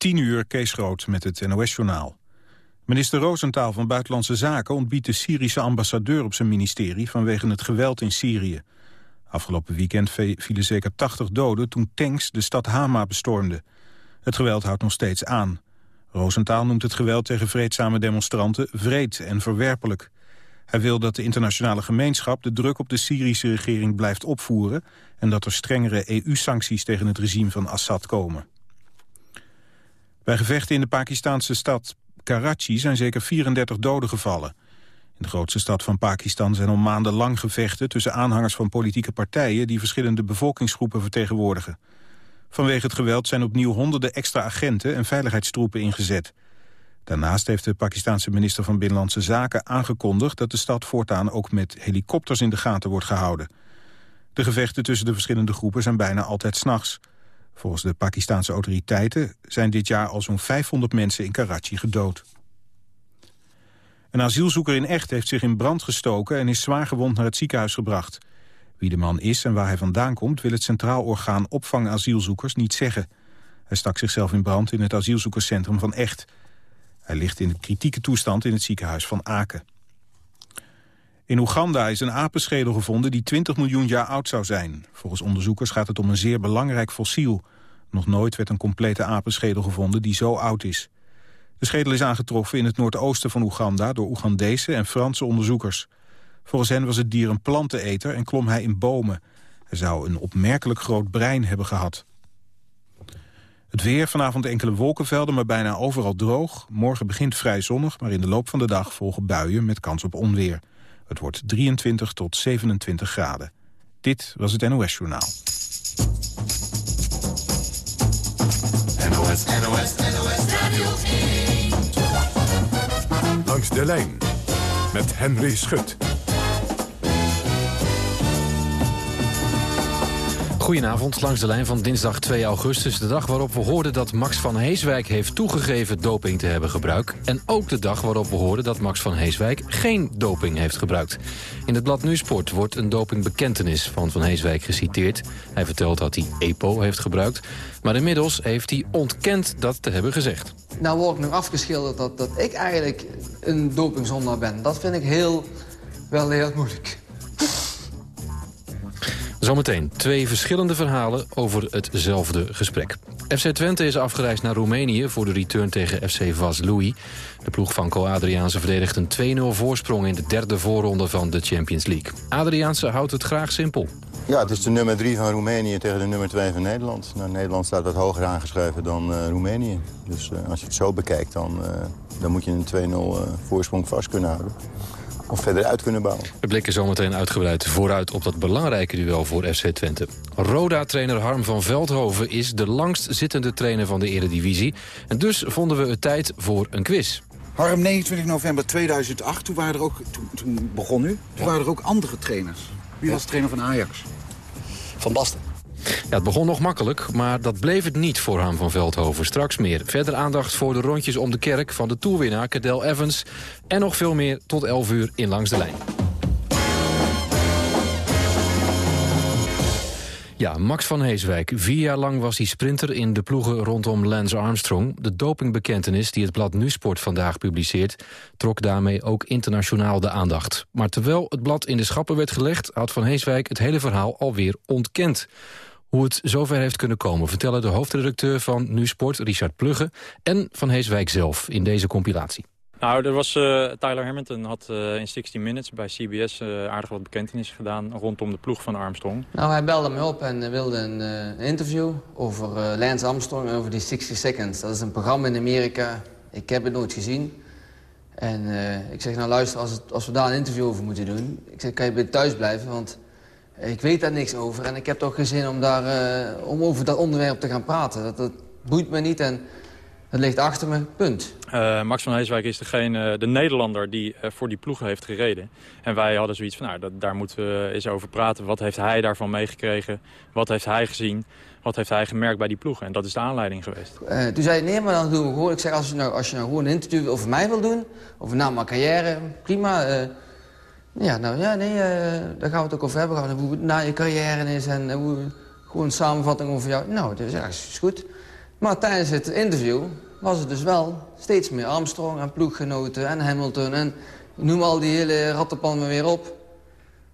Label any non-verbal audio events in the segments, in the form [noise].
10 uur Kees Groot met het NOS-journaal. Minister Roosentaal van Buitenlandse Zaken ontbiedt de Syrische ambassadeur op zijn ministerie vanwege het geweld in Syrië. Afgelopen weekend vielen zeker 80 doden toen tanks de stad Hama bestormden. Het geweld houdt nog steeds aan. Roosentaal noemt het geweld tegen vreedzame demonstranten vreed en verwerpelijk. Hij wil dat de internationale gemeenschap de druk op de Syrische regering blijft opvoeren... en dat er strengere EU-sancties tegen het regime van Assad komen. Bij gevechten in de Pakistanse stad Karachi zijn zeker 34 doden gevallen. In de grootste stad van Pakistan zijn al maandenlang gevechten... tussen aanhangers van politieke partijen... die verschillende bevolkingsgroepen vertegenwoordigen. Vanwege het geweld zijn opnieuw honderden extra agenten... en veiligheidstroepen ingezet. Daarnaast heeft de Pakistanse minister van Binnenlandse Zaken aangekondigd... dat de stad voortaan ook met helikopters in de gaten wordt gehouden. De gevechten tussen de verschillende groepen zijn bijna altijd s'nachts. Volgens de Pakistanse autoriteiten zijn dit jaar al zo'n 500 mensen in Karachi gedood. Een asielzoeker in Echt heeft zich in brand gestoken en is zwaar gewond naar het ziekenhuis gebracht. Wie de man is en waar hij vandaan komt wil het Centraal Orgaan Opvang Asielzoekers niet zeggen. Hij stak zichzelf in brand in het asielzoekerscentrum van Echt. Hij ligt in kritieke toestand in het ziekenhuis van Aken. In Oeganda is een apenschedel gevonden die 20 miljoen jaar oud zou zijn. Volgens onderzoekers gaat het om een zeer belangrijk fossiel. Nog nooit werd een complete apenschedel gevonden die zo oud is. De schedel is aangetroffen in het noordoosten van Oeganda... door Oegandese en Franse onderzoekers. Volgens hen was het dier een planteneter en klom hij in bomen. Hij zou een opmerkelijk groot brein hebben gehad. Het weer, vanavond enkele wolkenvelden, maar bijna overal droog. Morgen begint vrij zonnig, maar in de loop van de dag volgen buien met kans op onweer. Het wordt 23 tot 27 graden. Dit was het NOS Journaal. NOS, NOS, NOS Radio Langs de lijn met Henry Schut. Goedenavond, langs de lijn van dinsdag 2 augustus. De dag waarop we hoorden dat Max van Heeswijk heeft toegegeven doping te hebben gebruikt. En ook de dag waarop we hoorden dat Max van Heeswijk geen doping heeft gebruikt. In het blad Nu Sport wordt een dopingbekentenis van Van Heeswijk geciteerd. Hij vertelt dat hij EPO heeft gebruikt. Maar inmiddels heeft hij ontkend dat te hebben gezegd. Nou word ik nog afgeschilderd dat, dat ik eigenlijk een dopingzondaar ben. Dat vind ik heel, wel heel moeilijk. Zometeen twee verschillende verhalen over hetzelfde gesprek. FC Twente is afgereisd naar Roemenië voor de return tegen FC Vaslui. De ploeg van Co Adriaanse verdedigt een 2-0 voorsprong... in de derde voorronde van de Champions League. Adriaanse houdt het graag simpel. Ja, het is de nummer 3 van Roemenië tegen de nummer 2 van Nederland. Nou, Nederland staat wat hoger aangeschreven dan uh, Roemenië. Dus uh, als je het zo bekijkt, dan, uh, dan moet je een 2-0 voorsprong vast kunnen houden of verder uit kunnen bouwen. We blikken zometeen uitgebreid vooruit op dat belangrijke duel voor FC Twente. Roda-trainer Harm van Veldhoven is de langst zittende trainer van de Eredivisie. En dus vonden we het tijd voor een quiz. Harm, 29 november 2008, toen, waren er ook, toen, begon u, toen waren er ook andere trainers. Wie was trainer van Ajax? Van Basten. Het begon nog makkelijk, maar dat bleef het niet voor Harm van Veldhoven. Straks meer. Verder aandacht voor de rondjes om de kerk van de toerwinnaar Cadel Evans. En nog veel meer tot 11 uur in Langs de Lijn. Ja, Max van Heeswijk. Vier jaar lang was hij sprinter in de ploegen rondom Lance Armstrong. De dopingbekentenis die het blad Nusport vandaag publiceert... trok daarmee ook internationaal de aandacht. Maar terwijl het blad in de schappen werd gelegd... had van Heeswijk het hele verhaal alweer ontkend. Hoe het zover heeft kunnen komen vertellen de hoofdredacteur van Nu Sport, Richard Plugge... en Van Heeswijk zelf in deze compilatie. Nou, er was, uh, Tyler Hamilton had uh, in 60 Minutes bij CBS uh, eh, aardig wat bekentenis gedaan rondom de ploeg van Armstrong. Nou, hij belde me op en wilde een, een interview over Lance Armstrong en over die 60 Seconds. Dat is een programma in Amerika. Ik heb het nooit gezien. En ik zeg, nou luister, als, het, als, we daar een interview over moeten doen... ik zeg, kan je bij thuis blijven, want ik weet daar niks over. En ik heb toch geen zin om, daar, uh, om over dat onderwerp te gaan praten. Dat, dat boeit me niet en het ligt achter me, punt. Uh, Max van Heeswijk is degene, de Nederlander die uh, voor die ploegen heeft gereden. En wij hadden zoiets van, nou, dat, daar moeten we eens over praten. Wat heeft hij daarvan meegekregen? Wat heeft hij gezien? Wat heeft hij gemerkt bij die ploegen? En dat is de aanleiding geweest. Uh, toen zei hij, nee, maar dan doen we gewoon... Ik zeg, als je nou, als je nou gewoon een interview over mij wil doen... over na mijn carrière, prima... Ja, nou ja, nee, uh, daar gaan we het ook over hebben. Gaan hoe na je carrière is en hoe, gewoon een samenvatting over jou. Nou, dat is, ja, is goed. Maar tijdens het interview was het dus wel steeds meer Armstrong en ploeggenoten en Hamilton... en noem al die hele rattenpan weer op.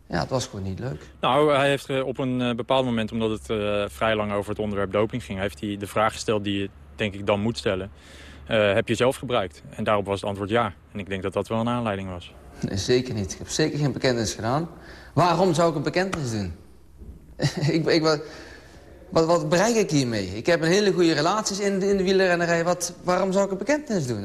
Ja, het was gewoon niet leuk. Nou, hij heeft eh, op een eh, bepaald moment, omdat het vrij lang over het onderwerp doping ging... heeft hij de vraag gesteld die je denk ik dan moet stellen. Heb je zelf gebruikt? En daarop was het antwoord ja. En ik denk dat dat wel een aanleiding was. Nee, zeker niet. Ik heb zeker geen bekentenis gedaan. Waarom zou ik een bekentenis doen? [laughs] ik, ik, wat, wat, bereik ik hiermee? Ik heb een hele goede relaties in de, in de wielrennerij. Wat, waarom zou ik een bekentenis doen?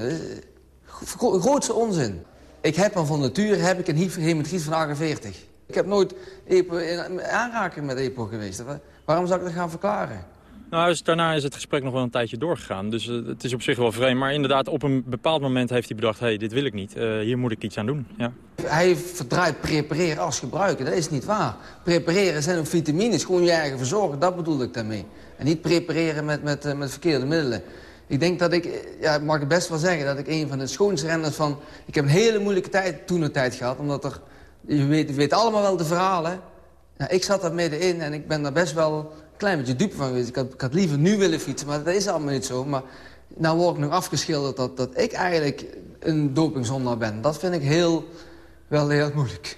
Gro grootste onzin. Ik heb van nature heb ik een hematite van 48. Ik heb nooit EPO in aanraking met EPO geweest. Waarom zou ik dat gaan verklaren? Nou, daarna is het gesprek nog wel een tijdje doorgegaan. Dus uh, het is op zich wel vreemd. Maar inderdaad, op een bepaald moment heeft hij bedacht... hé, hey, dit wil ik niet. Uh, hier moet ik iets aan doen. Ja. Hij verdraait prepareren als gebruiken. Dat is niet waar. Prepareren zijn ook vitamines. Gewoon je eigen verzorgen. Dat bedoel ik daarmee. En niet prepareren met, met, uh, met verkeerde middelen. Ik denk dat ik, ja, ik mag het best wel zeggen... dat ik een van de schoonste renners van... Ik heb een hele moeilijke tijd, toen een tijd gehad. Omdat er, je weet, weet allemaal wel de verhalen. Nou, ik zat daar middenin en ik ben daar best wel klein beetje dupe van geweest. Ik had, ik had liever nu willen fietsen, maar dat is allemaal niet zo. Maar nou word ik nog afgeschilderd dat, dat ik eigenlijk een dopingzondaar ben. Dat vind ik heel, wel heel moeilijk.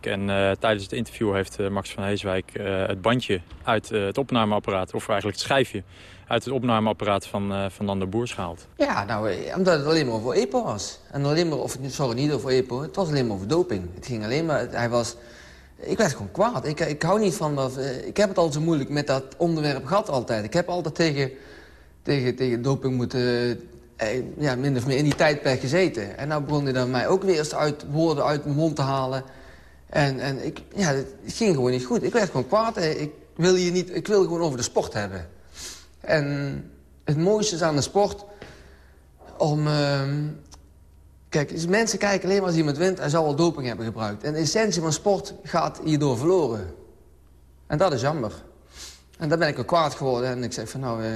En uh, tijdens het interview heeft uh, Max van Heeswijk uh, het bandje uit het opnameapparaat... of eigenlijk het schijfje uit het opnameapparaat van, van Dan de Boers gehaald. Ja, nou, omdat het alleen maar over EPO was. En alleen maar, of, sorry, niet over EPO, het was alleen maar over doping. Het ging alleen maar, hij was ik werd gewoon kwaad. Ik, ik hou niet van dat... Eh, ik heb het al zo moeilijk met dat onderwerp gehad altijd. Ik heb altijd tegen, tegen, tegen doping moeten... Eh, ja, min of meer in die tijdperk gezeten. En nou begon hij dan mij ook weer eens uit, woorden uit mijn mond te halen. En, en ik, ja, het ging gewoon niet goed. Ik werd gewoon kwaad. Ik wil, hier niet, ik wil gewoon over de sport hebben. En het mooiste is aan de sport... om, uh, Kijk, dus mensen kijken alleen maar als iemand wint... hij zal wel doping hebben gebruikt. En de essentie van sport gaat hierdoor verloren. En dat is jammer. En daar ben ik ook kwaad geworden. En ik zeg van nou, eh,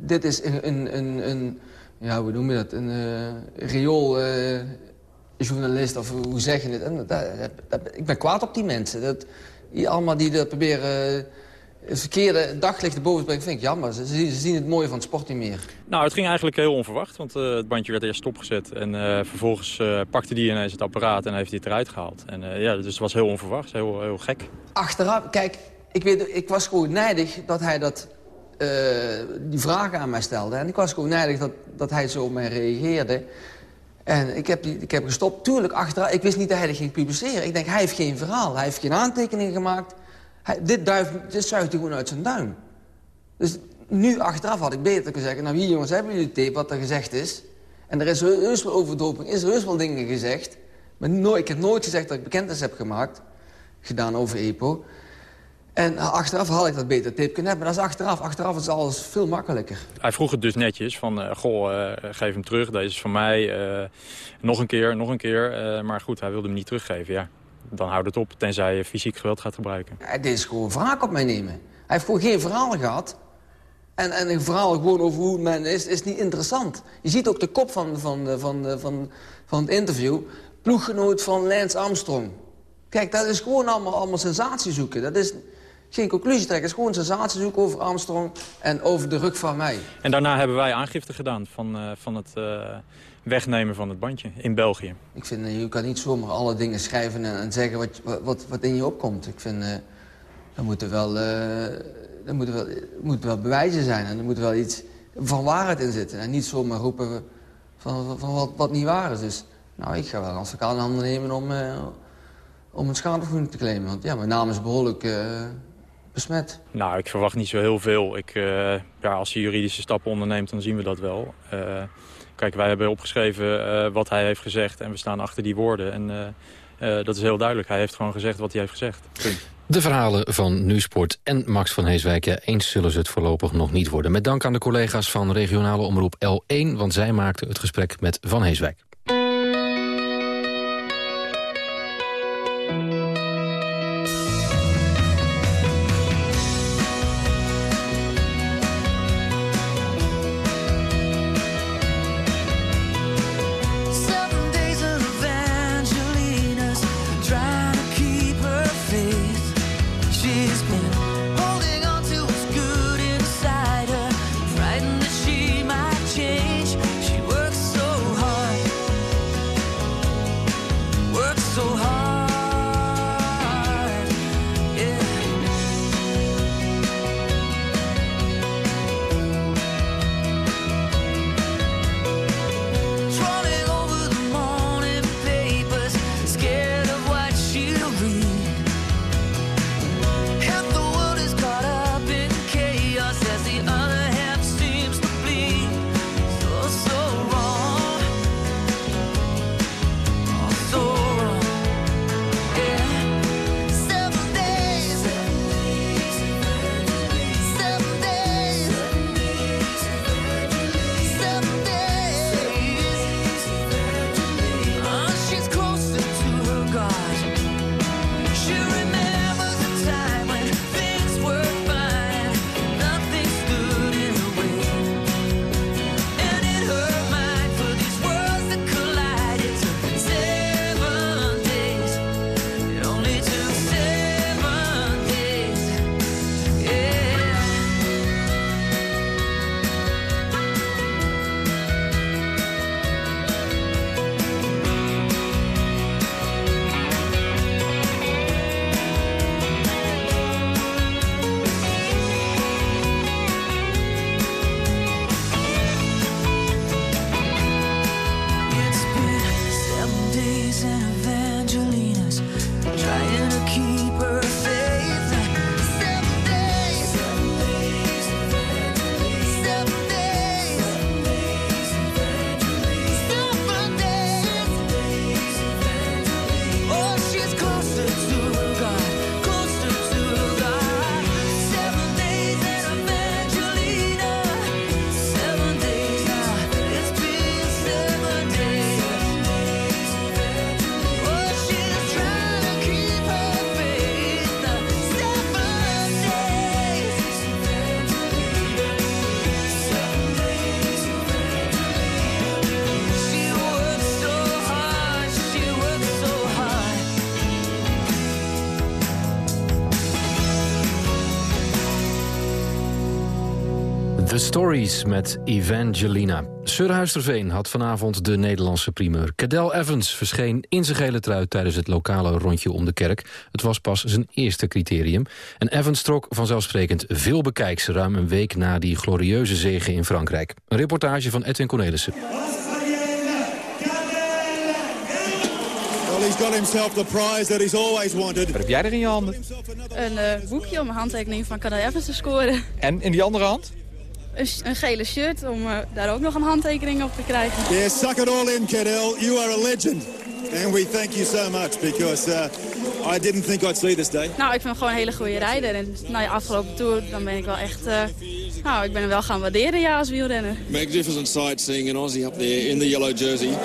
dit is een, een, een, een, ja, hoe noem je dat? Een uh, riooljournalist, uh, of hoe zeg je het? En dat, ik ben kwaad op die mensen. Dat, die allemaal die dat proberen verkeerde daglicht erboven brengen, vind ik jammer. Ze, ze, zien het mooie van het sport niet meer. Nou, het ging eigenlijk heel onverwacht, want uh, het bandje werd eerst stopgezet. En uh, vervolgens uh, pakte die ineens het apparaat en heeft hij het eruit gehaald. En ja, dus het was heel onverwacht, heel, heel gek. Achteraf, kijk, ik, weet, ik was gewoon nijdig dat hij dat, die vragen aan mij stelde. En ik was gewoon nijdig dat, dat hij zo op mij reageerde. En ik heb, ik heb gestopt. Tuurlijk, achteraf, ik wist niet dat hij dat ging publiceren. Ik denk, hij heeft geen verhaal, hij heeft geen aantekeningen gemaakt... Hij, dit, duif, dit zuigt hij gewoon uit zijn duim. Dus nu achteraf had ik beter kunnen zeggen... nou hier jongens, hebben jullie tape wat er gezegd is? En er is heus wel over doping, is heus wel dingen gezegd. Maar nooit, ik heb nooit gezegd dat ik bekentenis heb gemaakt. Gedaan over EPO. En achteraf had ik dat beter tape kunnen hebben. Maar dat is achteraf. Achteraf is alles veel makkelijker. Hij vroeg het dus netjes van, uh, goh, uh, geef hem terug. Deze is van mij. Uh, nog een keer, nog een keer. maar goed, hij wilde hem niet teruggeven, ja dan houdt het op, tenzij je fysiek geweld gaat gebruiken. Hij is gewoon wraak op mij nemen. Hij heeft gewoon geen verhaal gehad. En, en een verhaal gewoon over hoe men is, is niet interessant. Je ziet ook de kop van, van, van, van, van het interview. Ploeggenoot van Lance Armstrong. Kijk, dat is gewoon allemaal, allemaal sensatie zoeken. Dat is geen conclusie trekken. Het is gewoon sensatie zoeken over Armstrong en over de rug van mij. En daarna hebben wij aangifte gedaan van, uh, van het... Uh wegnemen van het bandje in België. Ik vind, uh, je kan niet zomaar alle dingen schrijven en, en zeggen wat, wat, wat in je opkomt. Ik vind, uh, er moeten wel, er moeten wel, moeten wel bewijzen zijn en er moet wel iets van waarheid in zitten. En niet zomaar roepen van, van wat, wat niet waar is. Dus nou, ik ga wel een advocaat in handen nemen om, om een schadevergoeding te claimen. Want ja, mijn naam is behoorlijk besmet. Nou, ik verwacht niet zo heel veel. Ik, ja, als hij juridische stappen onderneemt, dan zien we dat wel. Kijk, wij hebben opgeschreven uh, wat hij heeft gezegd en we staan achter die woorden. En uh, uh, dat is heel duidelijk. Hij heeft gewoon gezegd wat hij heeft gezegd. De verhalen van Nusport en Max van Heeswijk. Eens zullen ze het voorlopig nog niet worden. Met dank aan de collega's van regionale omroep L1... want zij maakten het gesprek met Van Heeswijk. Stories met Evangelina. Surhuisterveen had vanavond de Nederlandse primeur. Cadel Evans verscheen in zijn gele trui tijdens het lokale rondje om de kerk. Het was pas zijn eerste criterium. En Evans trok vanzelfsprekend veel bekijks... ruim een week na die glorieuze zege in Frankrijk. Een reportage van Edwin Cornelissen. Well, he's got himself the prize that he's always wanted. Wat heb jij er in je handen? Een uh, boekje om een handtekening van Cadel Evans te scoren. En in die andere hand? Een, een gele shirt om uh, daar ook nog een handtekening op te krijgen. Yeah, suck it all in, Cadel. You are a legend. And we thank you so much because uh, I didn't think I'd see this day. Nou, ik vind hem gewoon een hele goede rijder. En na je afgelopen tour, dan ben ik wel echt... Uh, nou, ik ben hem wel gaan waarderen, ja, als wielrenner. Magnificent sight seeing an Aussie up there in the yellow jersey.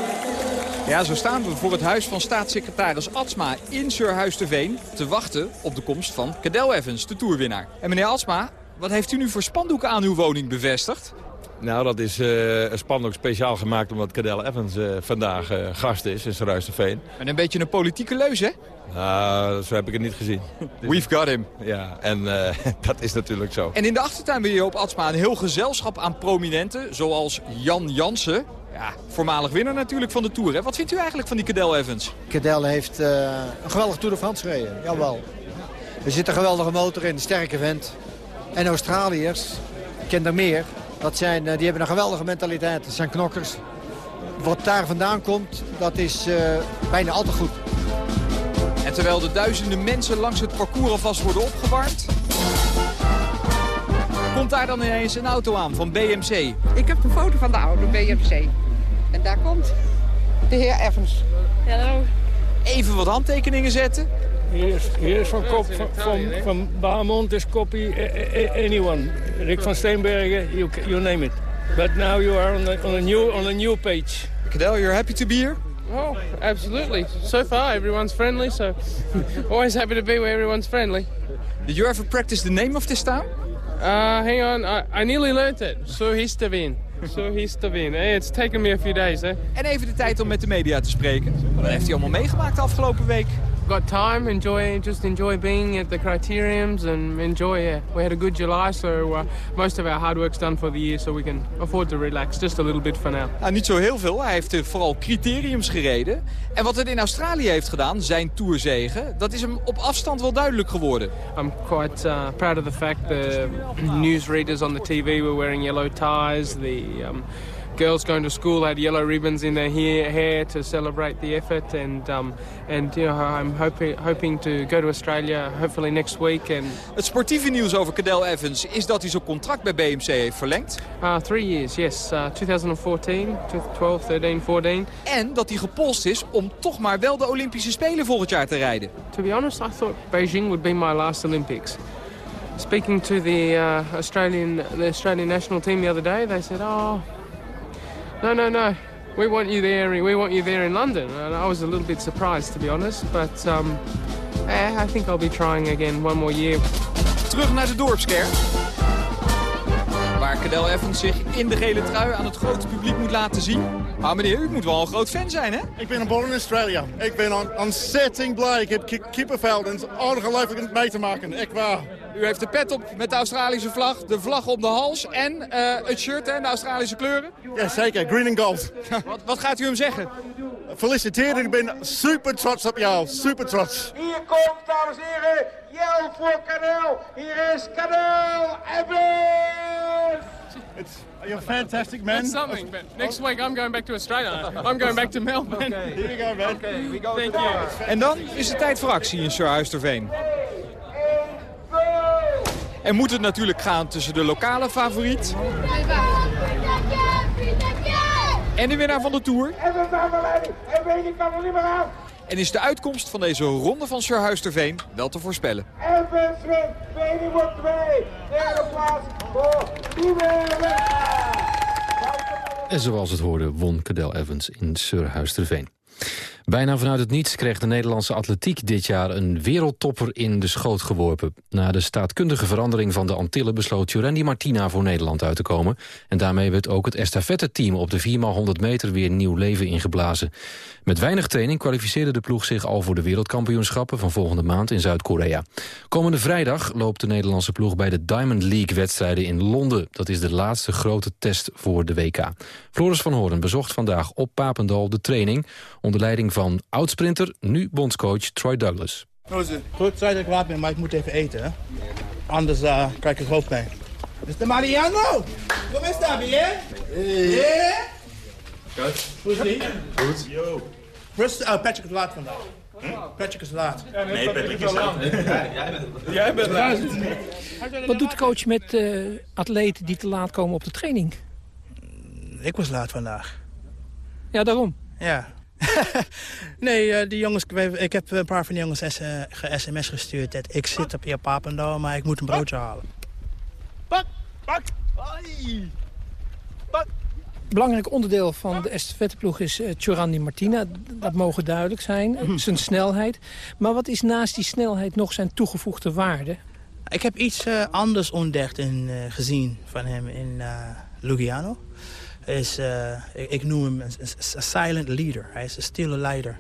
Ja, zo staan we voor het huis van staatssecretaris Atsma in Surhuis-te-Veen... te wachten op de komst van Cadel Evans, de toerwinnaar. En meneer Atsma, wat heeft u nu voor spandoeken aan uw woning bevestigd? Nou, dat is uh, een spandoek speciaal gemaakt omdat Cadel Evans uh, vandaag uh, gast is in Surhuis-te-Veen. En een beetje een politieke leus, hè? Nou, zo heb ik het niet gezien. [laughs] We've got him. Ja, en [laughs] dat is natuurlijk zo. En in de achtertuin ben je op Atsma een heel gezelschap aan prominenten... zoals Jan Jansen, ja, voormalig winnaar natuurlijk van de Tour. Hè? Wat vindt u eigenlijk van die Cadel Evans? Cadel heeft uh, een geweldig Tour de France gereden, jawel. Er zit een geweldige motor in, een sterke vent. En Australiërs, ik ken er meer, dat zijn, uh, die hebben een geweldige mentaliteit. Dat zijn knokkers. Wat daar vandaan komt, dat is uh, bijna altijd goed. En terwijl de duizenden mensen langs het parcours alvast worden opgewarmd... komt daar dan ineens een auto aan van BMC. Ik heb de foto van de auto, BMC. En daar komt de heer Evans. Hallo. Even wat handtekeningen zetten. Hier is, hier is van, kop, van, van, van is copy anyone. Rick van Steenbergen, you, you name it. But now you are on a, on a new on a new page. Cadel, you're happy to be here? Oh, absolutely. So far, everyone's friendly, so [laughs] always happy to be where everyone's friendly. Did you ever practice the name of this town? Uh, hang on, I, I nearly learnt it. So Histavin. So Histavin. Hey, it's taken me a few days, eh? En even de tijd om met de media te spreken. Wat heeft hij allemaal meegemaakt de afgelopen week? Got time, enjoy, just enjoy being at the criteriums and enjoy, yeah. We had a good July, so uh, most of our hard work's done for the year, so we can afford to relax just a little bit for now. Nou, niet zo heel veel. Hij heeft vooral criteriums gereden. En wat het in Australië heeft gedaan, zijn tourzegen, dat is hem op afstand wel duidelijk geworden. I'm quite uh, proud of the fact the newsreaders on the TV were wearing yellow ties. The um, girls going to school had yellow ribbons in their hair, to celebrate the effort, and um, and you know I'm hoping hoping to go to Australia hopefully next week. And het sportieve nieuws over Cadel Evans is dat hij zijn contract bij BMC heeft verlengd. Uh, three years, yes, uh, 2014, 12, 13, 14. En dat hij gepolst is om toch maar wel de Olympische Spelen volgend jaar te rijden. To be honest, I thought Beijing would be my last Olympics. Speaking to the uh, Australian the Australian national team the other day, they said, "Oh." No, no, no. We want you there. We want you there in London. And I was a little bit surprised, to be honest. But um, I think I'll be trying again one more year. Terug naar de dorpskern. Waar Cadel Evans zich in de gele trui aan het grote publiek moet laten zien. Maar meneer, u moet wel een groot fan zijn, hè? Ik ben geboren in Australië. Ik ben on ontzettend blij. Ik heb kippenvel en het is ongelooflijk mee te maken. Echt waar. U heeft de pet op met de Australische vlag, de vlag om de hals en uh, het shirt en de Australische kleuren? Ja, zeker. Green and gold. [laughs] wat, wat gaat u hem zeggen? Gefeliciteerd. Ik ben super trots op jou. Super trots. Hier komt, dames en heren, Jel voor Cadel. Hier is Cadel Evans. It's, you're fantastic, man. That's something, but next week I'm going back to Australia. I'm going back to Melbourne. Okay. Here you go, man. Okay, we go Thank you. En dan is het tijd voor actie in Surhuisterveen. En moet het natuurlijk gaan tussen de lokale favoriet... en de winnaar van de Tour. En is de uitkomst van deze ronde van Surhuisterveen wel te voorspellen. Derde plaats voor En zoals het hoorde won Cadel Evans in Surhuisterveen. Bijna vanuit het niets kreeg de Nederlandse atletiek dit jaar een wereldtopper in de schoot geworpen. Na de staatkundige verandering van de Antillen besloot Jurendi Martina voor Nederland uit te komen. En daarmee werd ook het estafette-team op de 4x100 meter weer nieuw leven ingeblazen. Met weinig training kwalificeerde de ploeg zich al voor de wereldkampioenschappen van volgende maand in Zuid-Korea. Komende vrijdag loopt de Nederlandse ploeg bij de Diamond League wedstrijden in Londen. Dat is de laatste grote test voor de WK. Floris van Hoorn bezocht vandaag op Papendal de training onder leiding van oudsprinter, nu bondscoach Troy Douglas. Goed, zei dat ik kwaad ben, maar ik moet even eten. Hè? Anders uh, krijg ik hoofdpijn. Mr. Mariano! Kom eens daar, bien? Yeah? Goed. Hoe is die? Goed. Yo. Rust, uh, Patrick is laat vandaag. Patrick is laat. Nee, Patrick is laat. Jij bent laat. Wat doet de coach met uh, atleten die te laat komen op de training? Ik was laat vandaag. Ja, daarom? Ja. [laughs] nee, uh, die jongens, ik heb een paar van die jongens ge-sms gestuurd. Dat ik zit op je papendal, maar ik moet een broodje halen. Pak! Pak! Pak! Belangrijk onderdeel van de estafetteploeg is uh, Chorandi Martina. Dat mogen duidelijk zijn, zijn snelheid. Maar wat is naast die snelheid nog zijn toegevoegde waarde? Ik heb iets uh, anders ontdekt en uh, gezien van hem in uh, Lugano. Is, ik, ik, noem hem een, een, silent leader. Hij is een stille leider.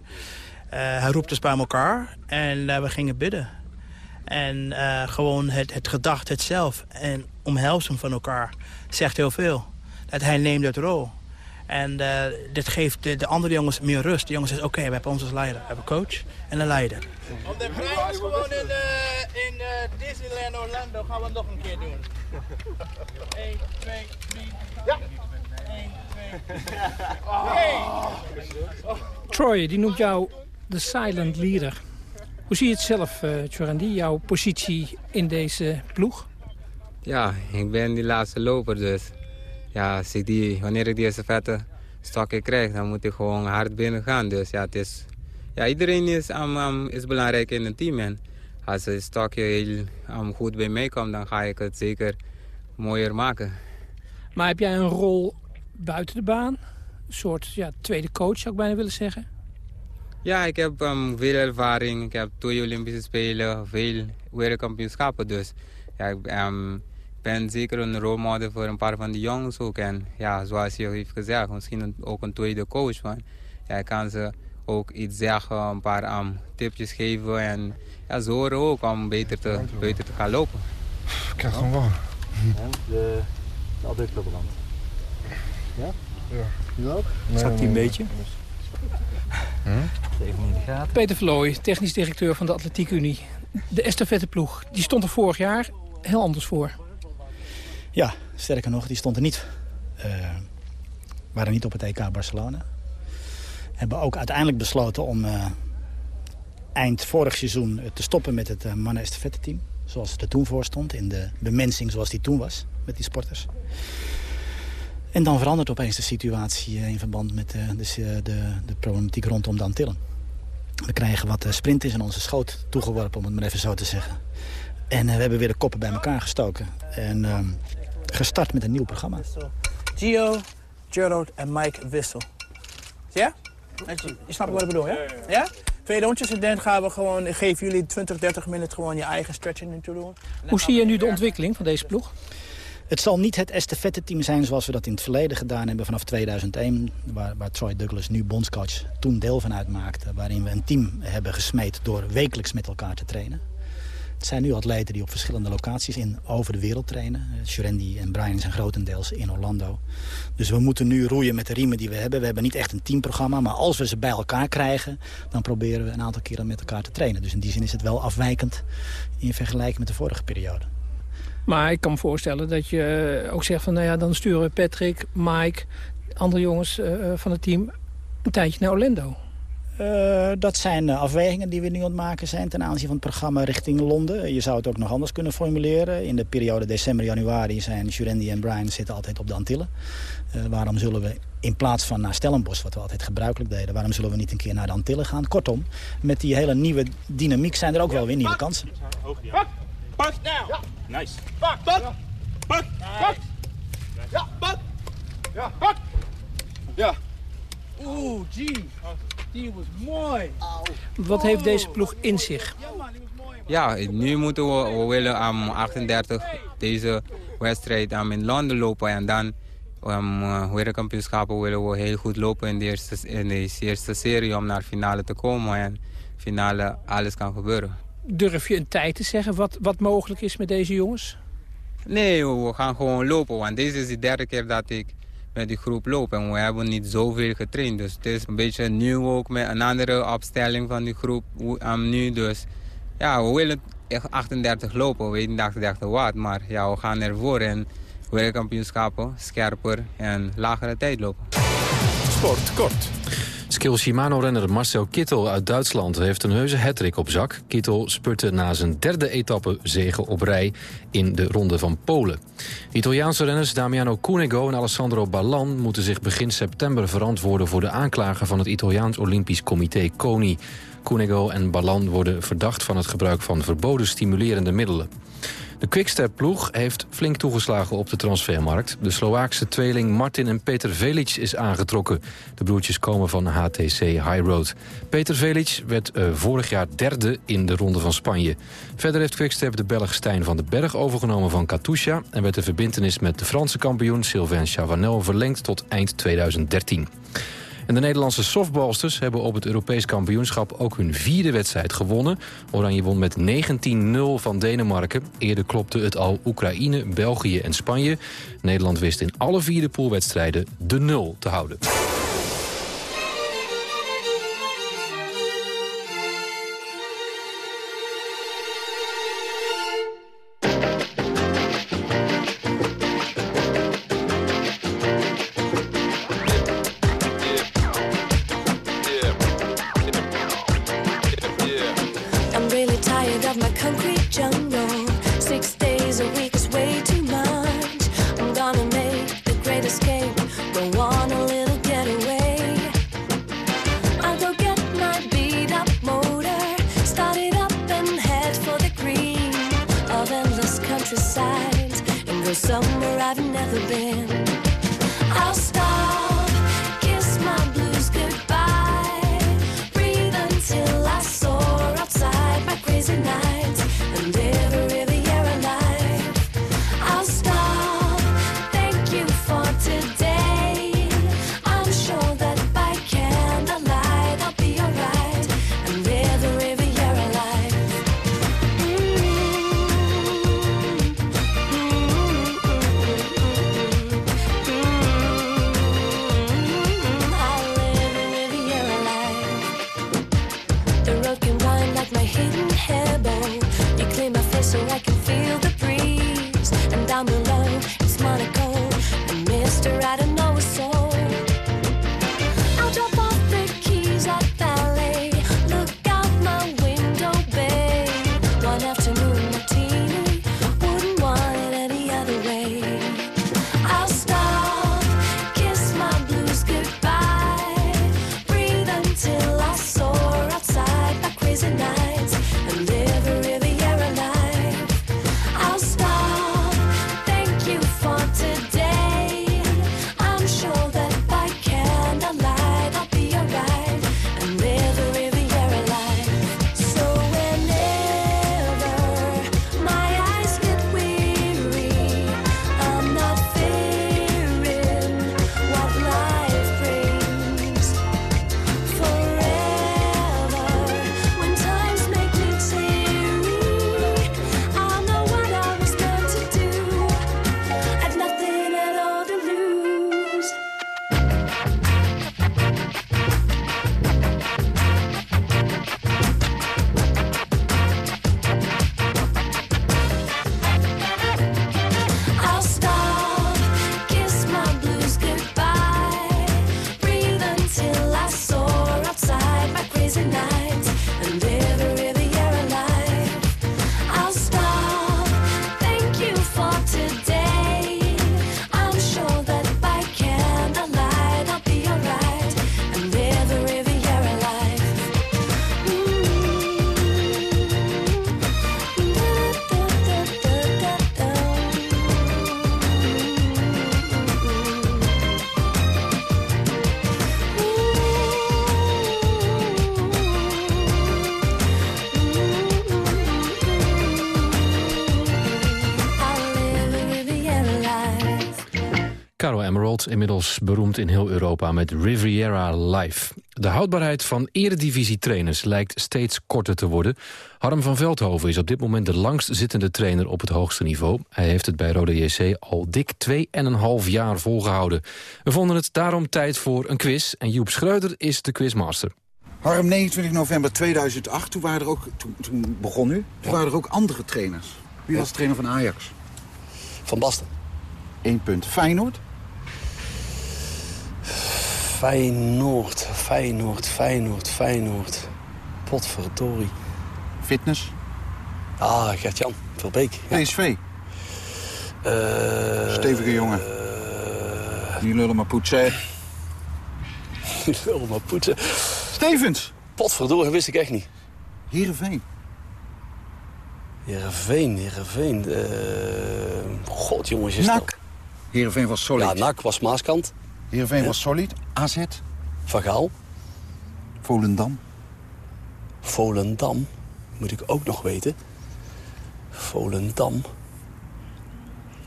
hij roept ons bij elkaar en we gingen bidden. En gewoon het, het gedacht, het zelf en omhelzen van elkaar zegt heel veel. Dat hij neemt het rol. En uh, dit geeft de, de, andere jongens meer rust. De jongens zeggen, oké, okay, we hebben ons als leider. We hebben een coach en een leider. Op de prijs gewoon in, uh, in uh, Disneyland Orlando gaan we het nog een keer doen. 1, 2, 3. Ja. 1, 2, 3. Troy, die noemt jou de silent leader. Hoe zie je het zelf, uh, Chorandi, jouw positie in deze ploeg? Ja, ik ben die laatste loper dus ja, als ik die, wanneer ik die eerste vette stokje krijg, dan moet ik gewoon hard binnen gaan. Dus ja, het is, ja iedereen is, um, um, is belangrijk in het team. En als een stokje heel um, goed bij mij komt, dan ga ik het zeker mooier maken. Maar heb jij een rol buiten de baan? Een soort ja, tweede coach, zou ik bijna willen zeggen? Ja, ik heb um, veel ervaring. Ik heb twee Olympische Spelen, veel wereldkampioenschappen. Dus ja, ik, um, ben zeker een rolmodel voor een paar van die jongens ook. En ja, zoals je heeft gezegd, misschien ook een tweede coach. Want ja, ik kan ze ook iets zeggen, een paar um, tipjes geven. En ja, ze horen ook om beter te, beter te gaan lopen. Ik krijg gewoon warm. En de, de adductorbrand. Ja? Ja. U ook? Nee, Zakt hij een nee, beetje? Hm? Even in de gaten. Peter Vlooy, technisch directeur van de Atletiek Unie. De estafetteploeg, die stond er vorig jaar heel anders voor. Ja, sterker nog, die stond er niet. Uh, waren niet op het EK Barcelona. Hebben ook uiteindelijk besloten om uh, eind vorig seizoen te stoppen met het uh, mannen team Zoals het er toen voor stond, in de bemensing zoals die toen was met die sporters. En dan verandert opeens de situatie in verband met de, de, de, de problematiek rondom de Antillen. We krijgen wat sprinters in onze schoot toegeworpen, om het maar even zo te zeggen. En we hebben weer de koppen bij elkaar gestoken. En uh, gestart met een nieuw programma. Gio, Gerald en Mike Wissel. Ja? Je snapt wat ik bedoel, ja? Ja? Twee rondjes en dan gaan we gewoon, ik geef jullie 20, 30 minuten gewoon je eigen stretching te doen. Hoe zie je nu de ontwikkeling van deze ploeg? Het zal niet het estafette-team zijn zoals we dat in het verleden gedaan hebben vanaf 2001. Waar, waar Troy Douglas, nu bondscoach, toen deel van uitmaakte. Waarin we een team hebben gesmeed door wekelijks met elkaar te trainen. Het zijn nu atleten die op verschillende locaties in over de wereld trainen. Shurendi en Brian zijn grotendeels in Orlando. Dus we moeten nu roeien met de riemen die we hebben. We hebben niet echt een teamprogramma, maar als we ze bij elkaar krijgen... dan proberen we een aantal keren met elkaar te trainen. Dus in die zin is het wel afwijkend in vergelijking met de vorige periode. Maar ik kan me voorstellen dat je ook zegt van... nou ja, dan sturen we Patrick, Mike, andere jongens uh, van het team... een tijdje naar Orlando. Uh, dat zijn afwegingen die we nu aan het maken zijn ten aanzien van het programma richting Londen. Je zou het ook nog anders kunnen formuleren. In de periode december-januari zijn Jurendi en Brian zitten altijd op de Antillen. Uh, waarom zullen we in plaats van naar Stellenbosch, wat we altijd gebruikelijk deden... waarom zullen we niet een keer naar de Antillen gaan? Kortom, met die hele nieuwe dynamiek zijn er ook wel weer nieuwe kansen. Pak! Ja. Nice. Pak! Pak! Pak! Pak! Ja, pak! Ja, pak! Ja. Oeh, gee. Die was mooi. Wat heeft deze ploeg in zich? Ja, nu moeten we, we willen am 38 deze wedstrijd um, in Londen lopen. En dan um, uh, wereldkampioenschappen willen we heel goed lopen in de, eerste, in de eerste serie om naar de finale te komen. En finale alles kan gebeuren. Durf je een tijd te zeggen wat, wat mogelijk is met deze jongens? Nee, we gaan gewoon lopen. Want deze is de derde keer dat ik met die groep loop. En we hebben niet zoveel getraind. Dus het is een beetje nieuw ook met een andere opstelling van die groep um, nu. Dus ja, we willen echt 38 lopen. We weten niet 38 wat. Maar ja, we gaan ervoor. En wereldkampioenschappen, scherper en lagere tijd lopen. Sport kort. Skill Shimano-renner Marcel Kittel uit Duitsland heeft een heuse hattrick op zak. Kittel spurte na zijn derde etappe zegen op rij in de ronde van Polen. Italiaanse renners Damiano Cunego en Alessandro Ballan moeten zich begin september verantwoorden voor de aanklager van het Italiaans Olympisch Comité CONI. Cunego en Ballan worden verdacht van het gebruik van verboden stimulerende middelen. De Quickstep-ploeg heeft flink toegeslagen op de transfermarkt. De Sloaakse tweeling Martin en Peter Velic is aangetrokken. De broertjes komen van HTC High Road. Peter Velic werd uh, vorig jaar derde in de Ronde van Spanje. Verder heeft Quickstep de Belg Stijn van den Berg overgenomen van Katusha... en werd de verbintenis met de Franse kampioen Sylvain Chavanel verlengd tot eind 2013. En de Nederlandse softballsters hebben op het Europees kampioenschap ook hun vierde wedstrijd gewonnen. Oranje won met 19-0 van Denemarken. Eerder klopte het al Oekraïne, België en Spanje. Nederland wist in alle vierde poolwedstrijden de nul te houden. My hidden hairball. You claim my Inmiddels beroemd in heel Europa met Riviera Live. De houdbaarheid van eredivisie-trainers lijkt steeds korter te worden. Harm van Veldhoven is op dit moment de langst zittende trainer op het hoogste niveau. Hij heeft het bij Rode JC al dik 2,5 jaar volgehouden. We vonden het daarom tijd voor een quiz en Joep Schreuder is de quizmaster. Harm, 29 november 2008, toen, waren er ook, toen, toen begon u, toen waren er ook andere trainers. Wie was de trainer van Ajax? Van Basten. Eén punt. Feyenoord? Feyenoord, Feyenoord, Feyenoord, Feyenoord. Potverdorie. Fitness? Ah, Gert-Jan, Verbeek. Ja. PSV? Eh, Stevige jongen. Niet lullen maar poetsen. [laughs] Niet lullen maar poetsen. Stevens? Potverdorie, wist ik echt niet. Heerenveen? Heerenveen, Heerenveen. Uh, God, jongens. NAC? Heerenveen was solid. Ja, NAC was Maaskant. Heerenveen was solid. AZ? Van Gaal. Volendam? Volendam. Moet ik ook nog weten. Volendam.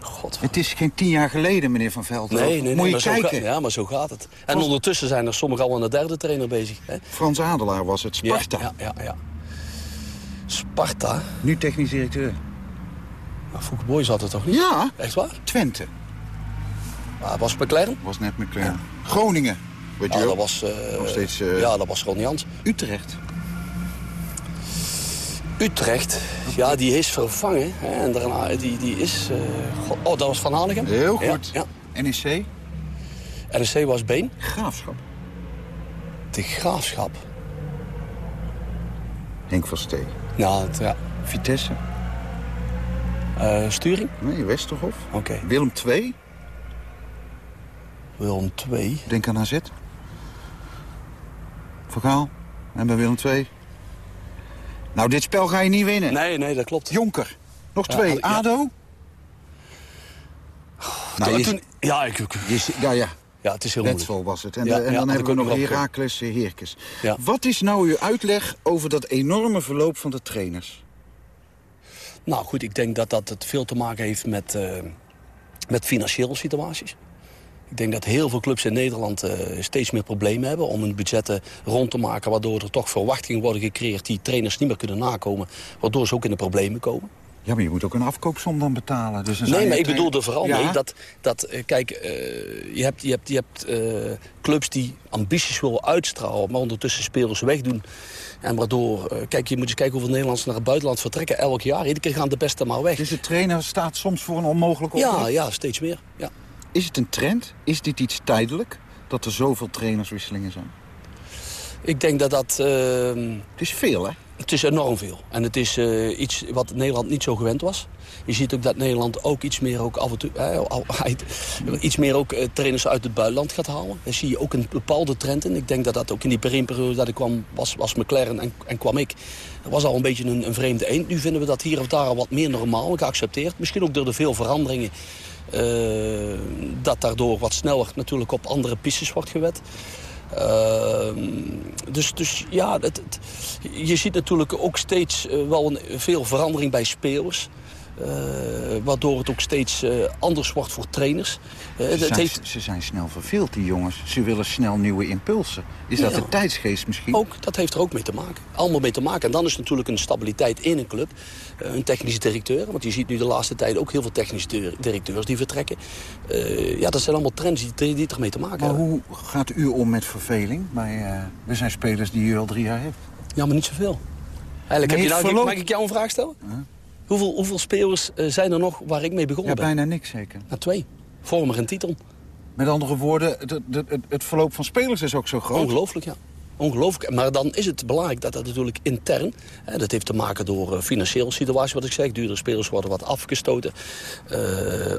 God. Het is geen tien jaar geleden, meneer Van Veld. Nee, nee, nee. Moet je kijken. Ja, maar zo gaat het. En ondertussen zijn er sommigen al aan de derde trainer bezig. Hè? Frans Adelaar was het. Sparta. Ja, ja, ja. Sparta. Nu technisch directeur. Maar Fouke Boy zat er toch niet? Ja. Echt waar? Twente. Ah, was McLaren? Was net McLaren. Ja. Groningen. Weet je wel? dat was, uh, Nog steeds, uh... Ja, dat was Ron Jans. Utrecht. Utrecht, ja, die is vervangen. Hè, en daarna, die, die is... Uh, oh, dat was Van Hanegem. Heel goed. Ja, ja. NEC? NEC was Been. Graafschap. De Graafschap. Henk van Stee. Nou, het, ja. Vitesse. Uh, sturing? Nee, Westerhof. Oké. Okay. Willem II. Willem II. Denk aan AZ. Vergaal. En bij Willem II. Nou, dit spel ga je niet winnen. Nee, nee, dat klopt. Jonker. Nog twee. Ja, ADO. Ja. Nou, toen, ja, ik, je, ja, ja. Ja, het is heel Letsel was het. En, ja, de, en dan hebben we nog Heracles Heerkes. Ja. Wat is nou uw uitleg over dat enorme verloop van de trainers? Nou goed, ik denk dat dat het veel te maken heeft met, uh, met financiële situaties. Ik denk dat heel veel clubs in Nederland uh, steeds meer problemen hebben... om hun budgetten rond te maken... waardoor er toch verwachtingen worden gecreëerd... die trainers niet meer kunnen nakomen. Waardoor ze ook in de problemen komen. Ja, maar je moet ook een afkoopsom dan betalen. Dus dan nee, maar ik bedoel er vooral ja? mee dat... dat uh, kijk, uh, je hebt, je hebt, je hebt uh, clubs die ambities willen uitstralen... maar ondertussen spelers wegdoen. En waardoor... kijk, je moet eens kijken hoeveel Nederlanders naar het buitenland vertrekken elk jaar. Iedere keer gaan de beste maar weg. Dus de trainer staat soms voor een onmogelijke opdracht? Ja, ja, steeds meer. Ja. Is het een trend? Is dit iets tijdelijk? Dat er zoveel trainerswisselingen zijn? Ik denk dat dat... Uh... Het is veel, hè? Het is enorm veel. En het is uh, iets wat Nederland niet zo gewend was. Je ziet ook dat Nederland ook iets meer ook af en toe... Eh, [laughs] iets meer ook uh, trainers uit het buitenland gaat halen. Daar zie je ook een bepaalde trend in. Ik denk dat dat ook in die periode dat ik kwam, was, was McLaren en, en kwam ik. Dat was al een beetje een, een vreemde eend. Nu vinden we dat hier of daar al wat meer normaal geaccepteerd. Misschien ook door de veel veranderingen dat daardoor wat sneller natuurlijk op andere pistes wordt gewet. Uh, dus, dus ja, het, het, je ziet natuurlijk ook steeds uh, wel een, veel verandering bij spelers. Uh, waardoor het ook steeds uh, anders wordt voor trainers. Uh, ze, zijn, heeft... ze zijn snel verveeld, die jongens. Ze willen snel nieuwe impulsen. Is dat de tijdsgeest misschien? Ook, dat heeft er ook mee te maken. Allemaal mee te maken. En dan is natuurlijk een stabiliteit in een club. een technische directeur. Want je ziet nu de laatste tijd ook heel veel technische directeurs die vertrekken. ja, dat zijn allemaal trends die, die ermee te maken maar hebben. hoe gaat u om met verveling? Bij, er zijn spelers die u al drie jaar heeft. Ja, maar niet zoveel. Eigenlijk heb je nou, verloop... Mag ik jou een vraag stellen? Hoeveel, hoeveel spelers uh, zijn er nog waar ik mee begonnen ja, ben? bijna niks zeker. Nou, twee. Vormer en titel. Met andere woorden, het, het, het, het, verloop van spelers is ook zo groot. Ongelooflijk, ja. Ongelooflijk. Maar dan is het belangrijk dat dat natuurlijk intern... Hè, dat heeft te maken door uh, financiële situatie, wat ik zeg. Duurdere spelers worden wat afgestoten. Uh,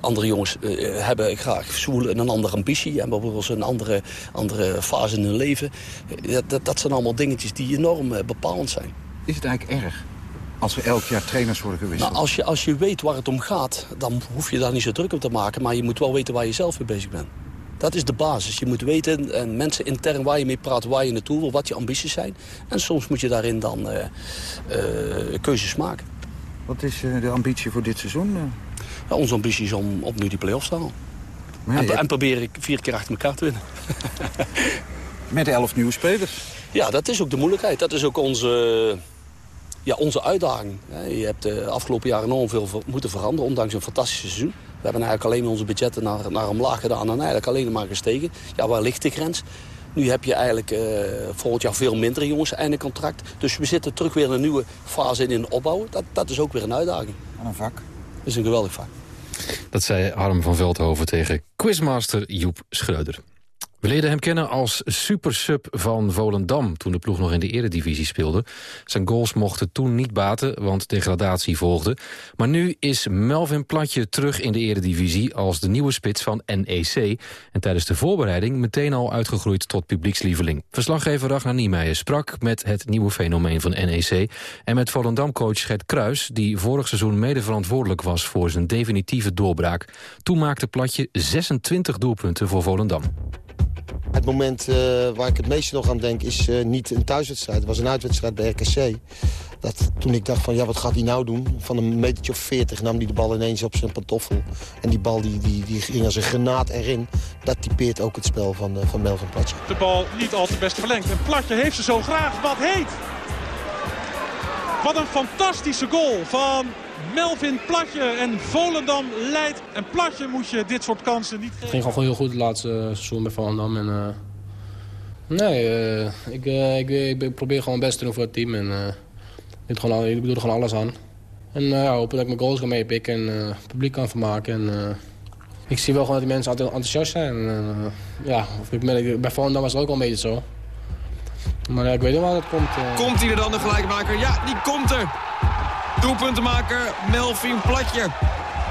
andere jongens uh, hebben graag zwoelen een andere ambitie. En bijvoorbeeld een andere, andere fase in hun leven. Dat, dat, dat zijn allemaal dingetjes die enorm bepalend zijn. Is het eigenlijk erg? Als er elk jaar trainers worden gewisseld? Nou, als, je, als je weet waar het om gaat, dan hoef je daar niet zo druk op te maken. Maar je moet wel weten waar je zelf mee bezig bent. Dat is de basis. Je moet weten, en mensen intern waar je mee praat, waar je naartoe wil, wat je ambities zijn. En soms moet je daarin dan uh, uh, keuzes maken. Wat is de ambitie voor dit seizoen? Ja, onze ambitie is om opnieuw die play-offs te halen. En, en probeer ik vier keer achter elkaar te winnen. Met elf nieuwe spelers. Ja, dat is ook de moeilijkheid. Dat is ook onze, ja, onze uitdaging. hè. Je hebt de afgelopen jaren enorm veel moeten veranderen, ondanks een fantastisch seizoen. We hebben eigenlijk alleen onze budgetten naar, naar omlaag gedaan en eigenlijk alleen maar gestegen. Ja, waar ligt de grens? Nu heb je eigenlijk eh, volgend jaar veel minder jongens einde contract. Dus we zitten terug weer in een nieuwe fase in de opbouw. Dat, dat is ook weer een uitdaging. Aan een vak. Dat is een geweldig vak. Dat zei Harm van Veldhoven tegen quizmaster Joep Schreuder. We leerden hem kennen als supersub van Volendam... toen de ploeg nog in de eredivisie speelde. Zijn goals mochten toen niet baten, want degradatie volgde. Maar nu is Melvin Platje terug in de eredivisie... als de nieuwe spits van NEC. En tijdens de voorbereiding meteen al uitgegroeid tot publiekslieveling. Verslaggever Ragnar Niemeyer sprak met het nieuwe fenomeen van NEC... en met Volendam-coach Gert Kruis... die vorig seizoen mede verantwoordelijk was voor zijn definitieve doorbraak. Toen maakte Platje 26 doelpunten voor Volendam. Het moment eh, waar ik het meeste nog aan denk is eh, niet een thuiswedstrijd. Het was een uitwedstrijd bij RKC. Dat, toen ik dacht van ja, wat gaat hij nou doen? Van een metertje of veertig nam hij de bal ineens op zijn pantoffel. En die bal die, die, die ging als een granaat erin. Dat typeert ook het spel van, eh, van Melvin Platje. De bal niet al te best verlengd. En Platje heeft ze zo graag. Wat heet! Wat een fantastische goal van Melvin Platje. En Volendam leidt. En Platje moet je dit soort kansen niet Het geven. ging gewoon heel goed het laatste eh, seizoen bij Volendam. En, eh, nee, eh, ik, ik, ik, ik probeer gewoon het beste te doen voor het team. En, eh, ik, doe gewoon, al- ik doe er gewoon alles aan. En uh, ja, hoop dat ik mijn goals kan meepikken en eh, het publiek kan vermaken. En, eh, ik zie wel gewoon dat die mensen altijd enthousiast zijn. En, eh, ja, of ik merk- bij Volendam was het ook wel een beetje zo. Maar ja, ik weet niet waar dat komt. Komt hij er dan, de gelijkmaker? Ja, die komt er. Doelpuntenmaker Melvin Platje.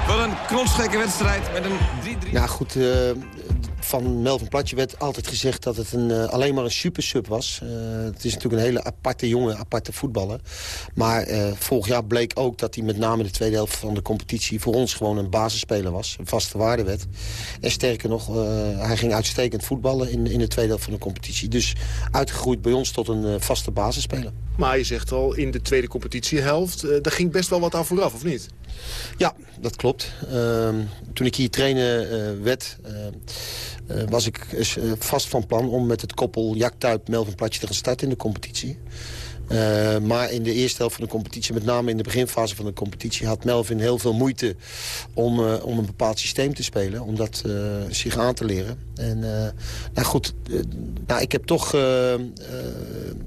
Wat een knotsgekke wedstrijd met een 3-3. Ja goed, eh, van Melvin Platje werd altijd gezegd dat het een, eh, alleen maar een supersub was. Eh, het is natuurlijk een hele aparte jongen, aparte voetballer. Maar vorig jaar bleek ook dat hij met name de tweede helft van de competitie... voor ons gewoon een basisspeler was, een vaste waarde werd. En sterker nog, hij ging uitstekend voetballen in, in de tweede helft van de competitie. Dus uitgegroeid bij ons tot een vaste basisspeler. Maar je zegt al, in de tweede competitiehelft, eh daar ging best wel wat aan vooraf, of niet? Ja, dat klopt. Ehm, toen ik hier trainer eh, werd, eh, was ik vast van plan om met het koppel Jack Tuip Melvin Platje te gaan starten in de competitie. Eh, maar in de eerste helft van de competitie, met name in de beginfase van de competitie... had Melvin heel veel moeite om, eh, om een bepaald systeem te spelen. Om dat eh, zich aan te leren. En nou goed, nou, ik heb toch,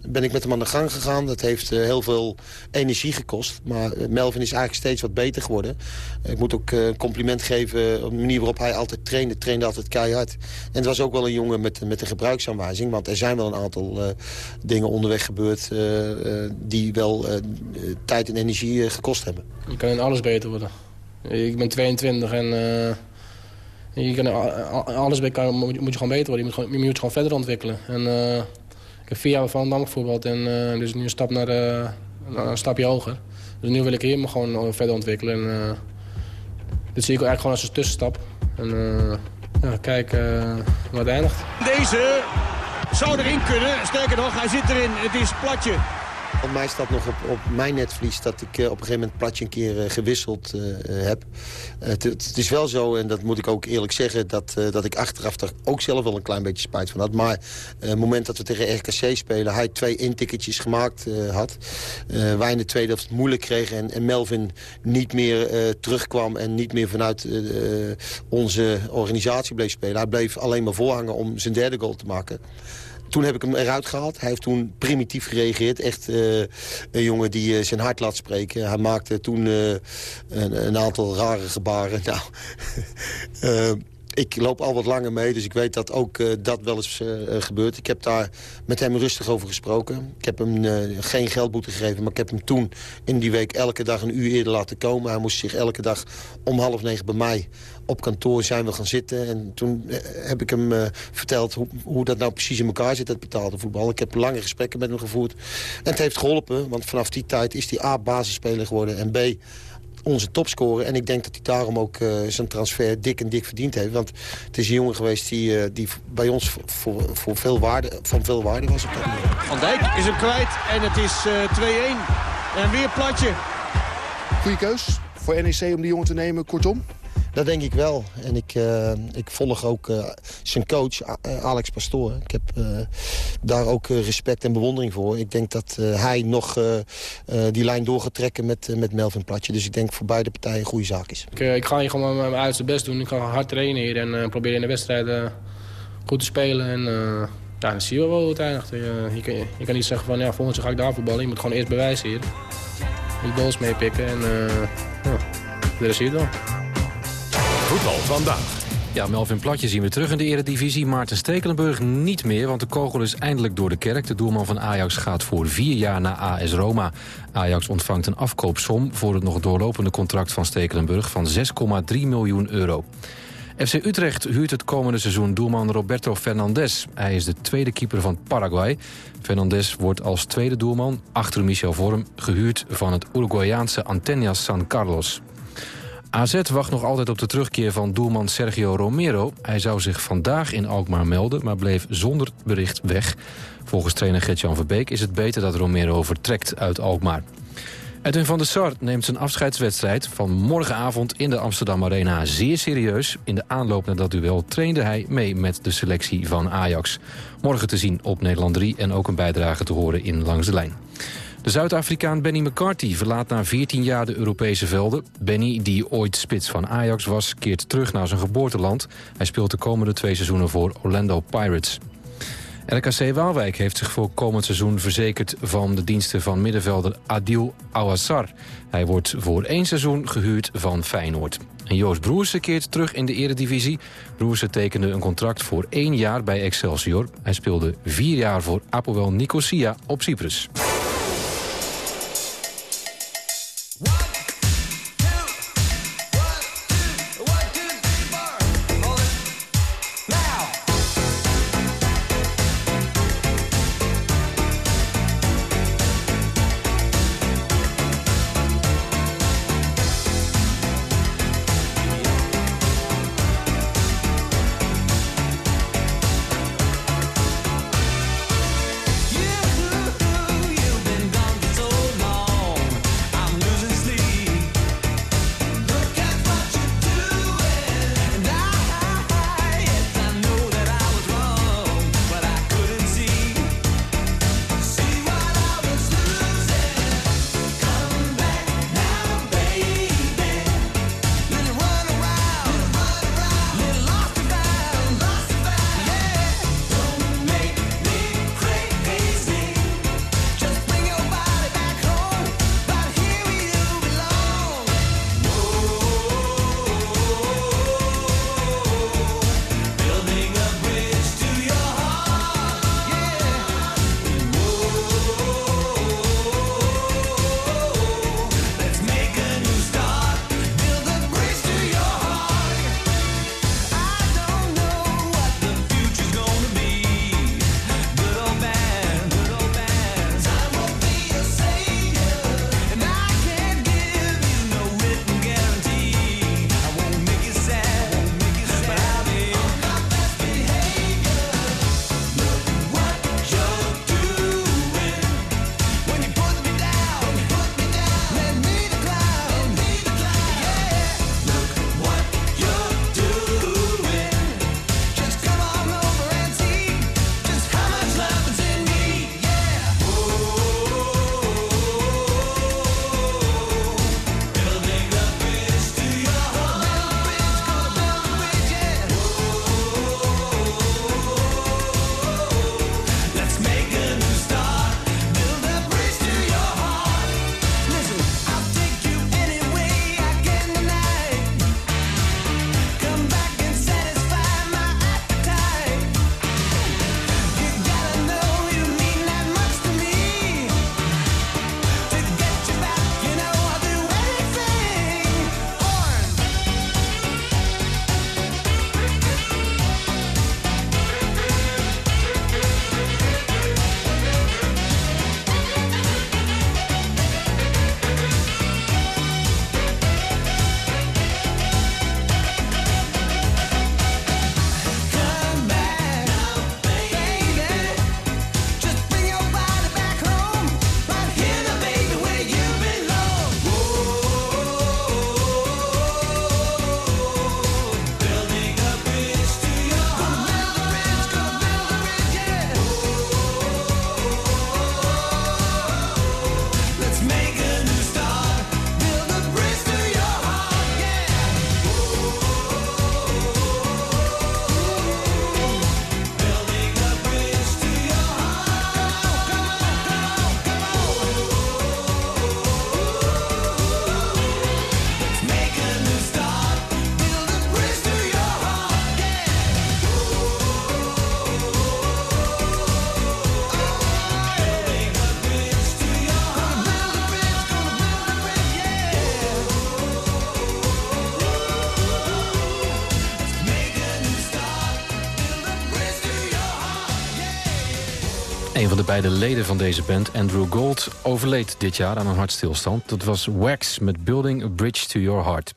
ben ik met hem aan de gang gegaan. Dat heeft heel veel energie gekost. Maar Melvin is eigenlijk steeds wat beter geworden. ik moet ook compliment geven op de manier waarop hij altijd trainde. Trainde altijd keihard. En het was ook wel een jongen met, met een gebruiksaanwijzing. Want er zijn wel een aantal dingen onderweg gebeurd... eh, eh, die wel eh, tijd en energie gekost hebben. Je kan in alles beter worden. Ik ben 22 en uh, je kan, alles kan, moet, je, moet je gewoon beter worden. Je moet, gewoon, je moet je gewoon verder ontwikkelen. En, uh, ik heb vier jaar bij Volendam gevoetbald en uh, dus nu een, stap naar, uh, een stapje hoger. Dus nu wil ik hier me gewoon verder ontwikkelen. En, dit zie ik eigenlijk gewoon als een tussenstap. En ja, kijken waar het eindigt. Deze zou erin kunnen. Sterker nog, hij zit erin. Het is platje. Op mij staat nog op, op mijn netvlies dat ik uh, op een gegeven moment Platje een keer uh, gewisseld uh, heb. Het, is wel zo, en dat moet ik ook eerlijk zeggen... dat, dat ik achteraf er ook zelf wel een klein beetje spijt van had. Maar het moment dat we tegen RKC spelen... hij twee intikketjes gemaakt had. wij in de tweede helft moeilijk kregen... en, en Melvin niet meer terugkwam en niet meer vanuit onze organisatie bleef spelen. Hij bleef alleen maar voorhangen om zijn derde goal te maken. Toen heb ik hem eruit gehaald. Hij heeft toen primitief gereageerd. Echt uh, een jongen die uh, zijn hart laat spreken. Hij maakte toen uh, een, een, aantal rare gebaren. [laughs] Nou, [laughs] ik loop al wat langer mee, dus ik weet dat ook dat wel eens gebeurt. Ik heb daar met hem rustig over gesproken. Ik heb hem geen geldboete gegeven, maar ik heb hem toen in die week elke dag een uur eerder laten komen. Hij moest zich elke dag om half negen bij mij op kantoor zijn we gaan zitten. En toen uh, heb ik hem uh, verteld hoe, hoe, dat nou precies in elkaar zit, het betaalde voetbal. Ik heb lange gesprekken met hem gevoerd. En het heeft geholpen, want vanaf die tijd is hij A, basisspeler geworden... en B, onze topscorer. En ik denk dat hij daarom ook uh, zijn transfer dik en dik verdiend heeft. Want het is een jongen geweest die, die bij ons voor, voor, voor, veel waarde, van veel waarde was. Op dat moment. Van Dijk is hem kwijt en het is 2-1. En weer platje. Goeie keus voor NEC om die jongen te nemen, kortom? Dat denk ik wel. En ik, uh, ik volg ook uh, zijn coach, uh, Alex Pastoor. Ik heb daar ook respect en bewondering voor. Ik denk dat hij nog die lijn door gaat trekken met, met Melvin Platje. Dus ik denk voor beide partijen een goede zaak is. Ik, ik ga hier gewoon mijn uiterste best doen. Ik ga hard trainen hier en proberen in de wedstrijden goed te spelen. En ja, dan zien we wel hoe het. Je, je, kan, je niet zeggen van ja, volgend jaar ga ik daar voetballen. Je moet gewoon eerst bewijzen hier. Die goals meepikken en ja, rest zie je wel. Voetbal vandaag. Ja, Melvin Platje zien we terug in de eredivisie. Maarten Stekelenburg niet meer, want de kogel is eindelijk door de kerk. De doelman van Ajax gaat voor vier jaar naar AS Roma. Ajax ontvangt een afkoopsom voor het nog doorlopende contract van Stekelenburg... van 6,3 miljoen euro. FC Utrecht huurt het komende seizoen doelman Roberto Fernandes. Hij is de tweede keeper van Paraguay. Fernandes wordt als tweede doelman, achter Michel Vorm... gehuurd van het Uruguayaanse Antenas San Carlos. AZ wacht nog altijd op de terugkeer van doelman Sergio Romero. Hij zou zich vandaag in Alkmaar melden, maar bleef zonder bericht weg. Volgens trainer Gert-Jan Verbeek is het beter dat Romero vertrekt uit Alkmaar. Edwin van der Sar neemt zijn afscheidswedstrijd van morgenavond in de Amsterdam Arena zeer serieus. In de aanloop naar dat duel trainde hij mee met de selectie van Ajax. Morgen te zien op Nederland 3 en ook een bijdrage te horen in Langs de Lijn. De Zuid-Afrikaan Benny McCarthy verlaat na 14 jaar de Europese velden. Benny, die ooit spits van Ajax was, keert terug naar zijn geboorteland. Hij speelt de komende twee seizoenen voor Orlando Pirates. RKC Waalwijk heeft zich voor komend seizoen verzekerd van de diensten van middenvelder Adil Awassar. Hij wordt voor één seizoen gehuurd van Feyenoord. En Joost Broersen keert terug in de eredivisie. Broersen tekende een contract voor één jaar bij Excelsior. Hij speelde vier jaar voor Apoel Nicosia op Cyprus. Beide leden van deze band, Andrew Gold, overleed dit jaar aan een hartstilstand. Dat was Wax met Building a Bridge to Your Heart.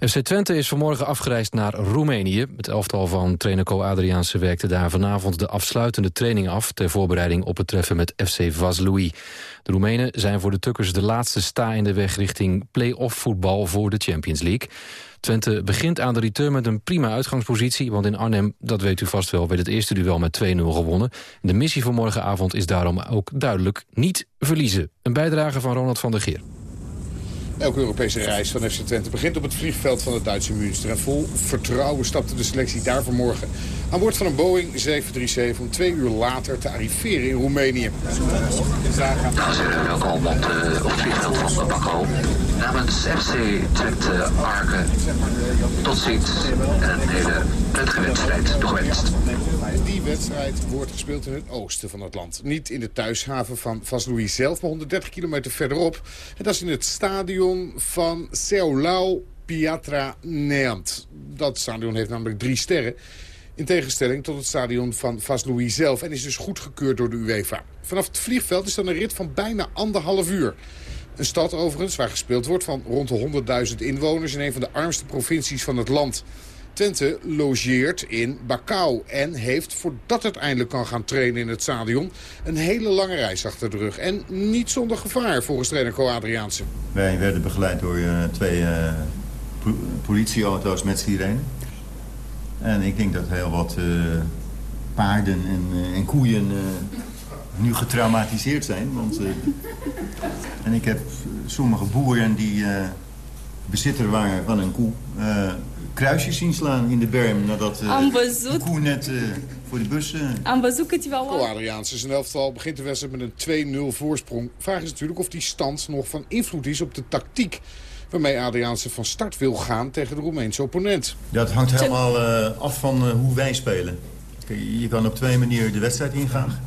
FC Twente is vanmorgen afgereisd naar Roemenië. Het elftal van trainer Co Adriaanse werkte daar vanavond de afsluitende training af... ter voorbereiding op het treffen met FC Vaslui. De Roemenen zijn voor de Tukkers de laatste sta in de weg... richting play-off voetbal voor de Champions League. Twente begint aan de return met een prima uitgangspositie... want in Arnhem, dat weet u vast wel, werd het eerste duel met 2-0 gewonnen. De missie van morgenavond is daarom ook duidelijk niet verliezen. Een bijdrage van Ronald van der Geer. Elke Europese reis van FC Twente begint op het vliegveld van het Duitse Münster. En vol vertrouwen stapte de selectie daar vanmorgen aan boord van een Boeing 737... om twee uur later te arriveren in Roemenië. Heren, welkom op, de, op het vliegveld van Bakko. Namens FC Twente Arken, tot ziens en een hele prettige wedstrijd toegewenst. Die wedstrijd wordt gespeeld in het oosten van het land. Niet in de thuishaven van Vaslui zelf, maar 130 kilometer verderop. En dat is in het stadion van Seolau Piatra Neamt. Dat stadion heeft namelijk drie sterren. In tegenstelling tot het stadion van Vaslui zelf. En is dus goedgekeurd door de UEFA. Vanaf het vliegveld is dan een rit van bijna anderhalf uur. Een stad overigens waar gespeeld wordt van rond de 100.000 inwoners... in een van de armste provincies van het land. Twente logeert in Bacau en heeft, voordat het eindelijk kan gaan trainen in het stadion... een hele lange reis achter de rug. En niet zonder gevaar, volgens trainer Co Adriaanse. Wij werden begeleid door uh, twee uh, politieauto's met sirene. En ik denk dat heel wat uh, paarden en, en koeien nu getraumatiseerd zijn. Want, en ik heb sommige boeren die bezitter waren van een koe kruisjes zien slaan in de berm nadat uh, de koe net uh, voor de bus... Uh... Văzut câteva oameni. Adriaanse zijn elftal begint de wedstrijd met een 2-0 voorsprong. Vraag is natuurlijk of die stand nog van invloed is op de tactiek waarmee Adriaanse van start wil gaan tegen de Roemeense opponent. Dat hangt helemaal af van hoe wij spelen. Je kan op twee manieren de wedstrijd ingaan.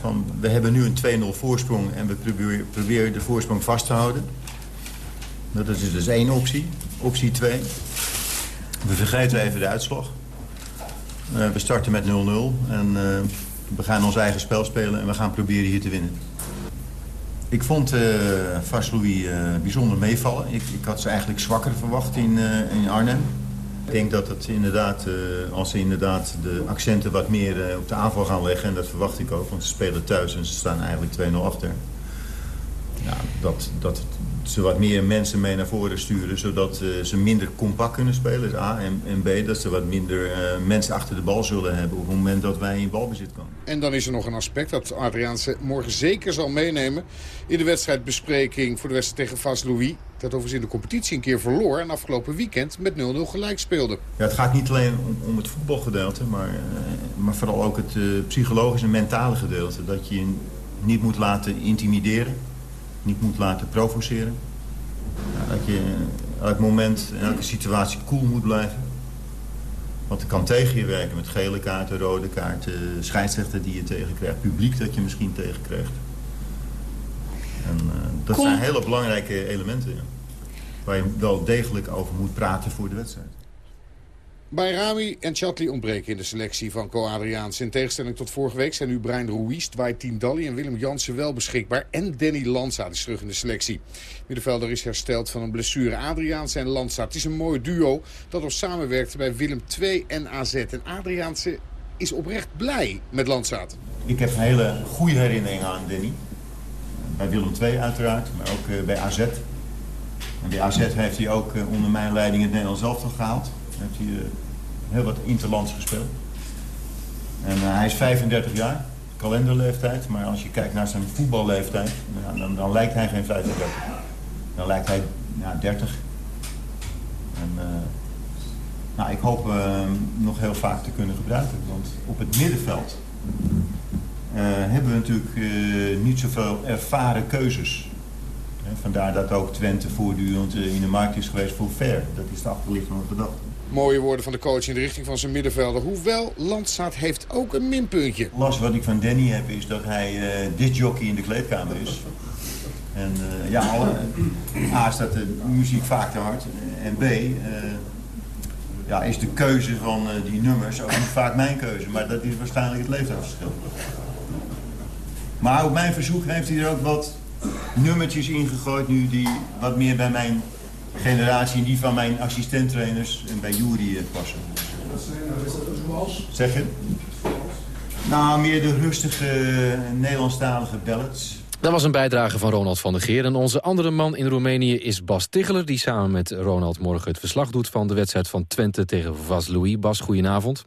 Van, we hebben nu een 2-0 voorsprong en we proberen, proberen de voorsprong vast te houden. Dat is dus één optie. Optie 2. We vergeten even de uitslag. Uh, we starten met 0-0 en uh, we gaan ons eigen spel spelen en we gaan proberen hier te winnen. Ik vond uh, Vaslui bijzonder meevallen. Ik, ik, had ze eigenlijk zwakker verwacht in, in Arnhem. Ik denk dat het inderdaad, als ze inderdaad de accenten wat meer op de aanval gaan leggen... en dat verwacht ik ook, want ze spelen thuis en ze staan eigenlijk 2-0 achter... Ja, dat, dat ze wat meer mensen mee naar voren sturen... zodat uh, ze minder compact kunnen spelen, is A. En, en B, dat ze wat minder uh, mensen achter de bal zullen hebben... op het moment dat wij in balbezit komen. En dan is er nog een aspect dat Adriaanse morgen zeker zal meenemen... in de wedstrijdbespreking voor de wedstrijd tegen Vas Louis... dat overigens in de competitie een keer verloor... en afgelopen weekend met 0-0 gelijk speelde. Ja, het gaat niet alleen om, om het voetbalgedeelte... maar, uh, maar vooral ook het psychologische en mentale gedeelte. Dat je je niet moet laten intimideren niet moet laten provoceren. dat je elk moment, in elke situatie cool moet blijven. Want het kan tegen je werken met gele kaarten, rode kaarten, scheidsrechter die je tegenkrijgt, publiek dat je misschien tegenkrijgt. En uh, dat zijn hele belangrijke elementen ja, waar je wel degelijk over moet praten voor de wedstrijd. Bayrami en Chatli ontbreken in de selectie van Co Adriaans. In tegenstelling tot vorige week zijn nu Brian Ruiz, Dwight Tindalli en Willem Jansen wel beschikbaar. En Danny Lanza is terug in de selectie. Middenvelder is hersteld van een blessure. Adriaans en Lanza. Het is een mooi duo dat al samenwerkte bij Willem II en AZ. En Adriaanse is oprecht blij met Landsaat. Ik heb een hele goede herinnering aan Danny. Bij Willem II uiteraard, maar ook uh, bij AZ. En bij AZ heeft hij ook uh, onder mijn leiding het Nederlands elftal gehaald. Heeft hij uh, heel wat interlands gespeeld. En uh, hij is 35 jaar, kalenderleeftijd. Maar als je kijkt naar zijn voetballeeftijd, nou, dan, dan, lijkt hij geen 35. Dan lijkt hij ja, 30. En, uh, nou, ik hoop nog heel vaak te kunnen gebruiken. Want op het middenveld hebben we natuurlijk niet zoveel ervaren keuzes. Vandaar dat ook Twente voortdurend in de markt is geweest voor Ver. Dat is de achterliggende gedachte. Mooie woorden van de coach in de richting van zijn middenvelder. Hoewel, Landsaat heeft ook een minpuntje. Last wat ik van Danny heb is dat hij uh, disjockey in de kleedkamer is. En uh, ja, alle, A staat de muziek vaak te hard. En B, uh, ja, is de keuze van die nummers ook niet vaak mijn keuze. Maar dat is waarschijnlijk het leeftijdsverschil. Maar op mijn verzoek heeft hij er ook wat nummertjes ingegooid nu... die wat meer bij mijn generatie en die van mijn assistenttrainers en bij Jury eh, passen. Is dat zoals? Zeg je? Nou, meer de rustige Nederlandstalige ballads. Dat was een bijdrage van Ronald van der Geer. En onze andere man in Roemenië is Bas Ticheler... die samen met Ronald morgen het verslag doet van de wedstrijd van Twente tegen Vaslui. Bas, goedenavond.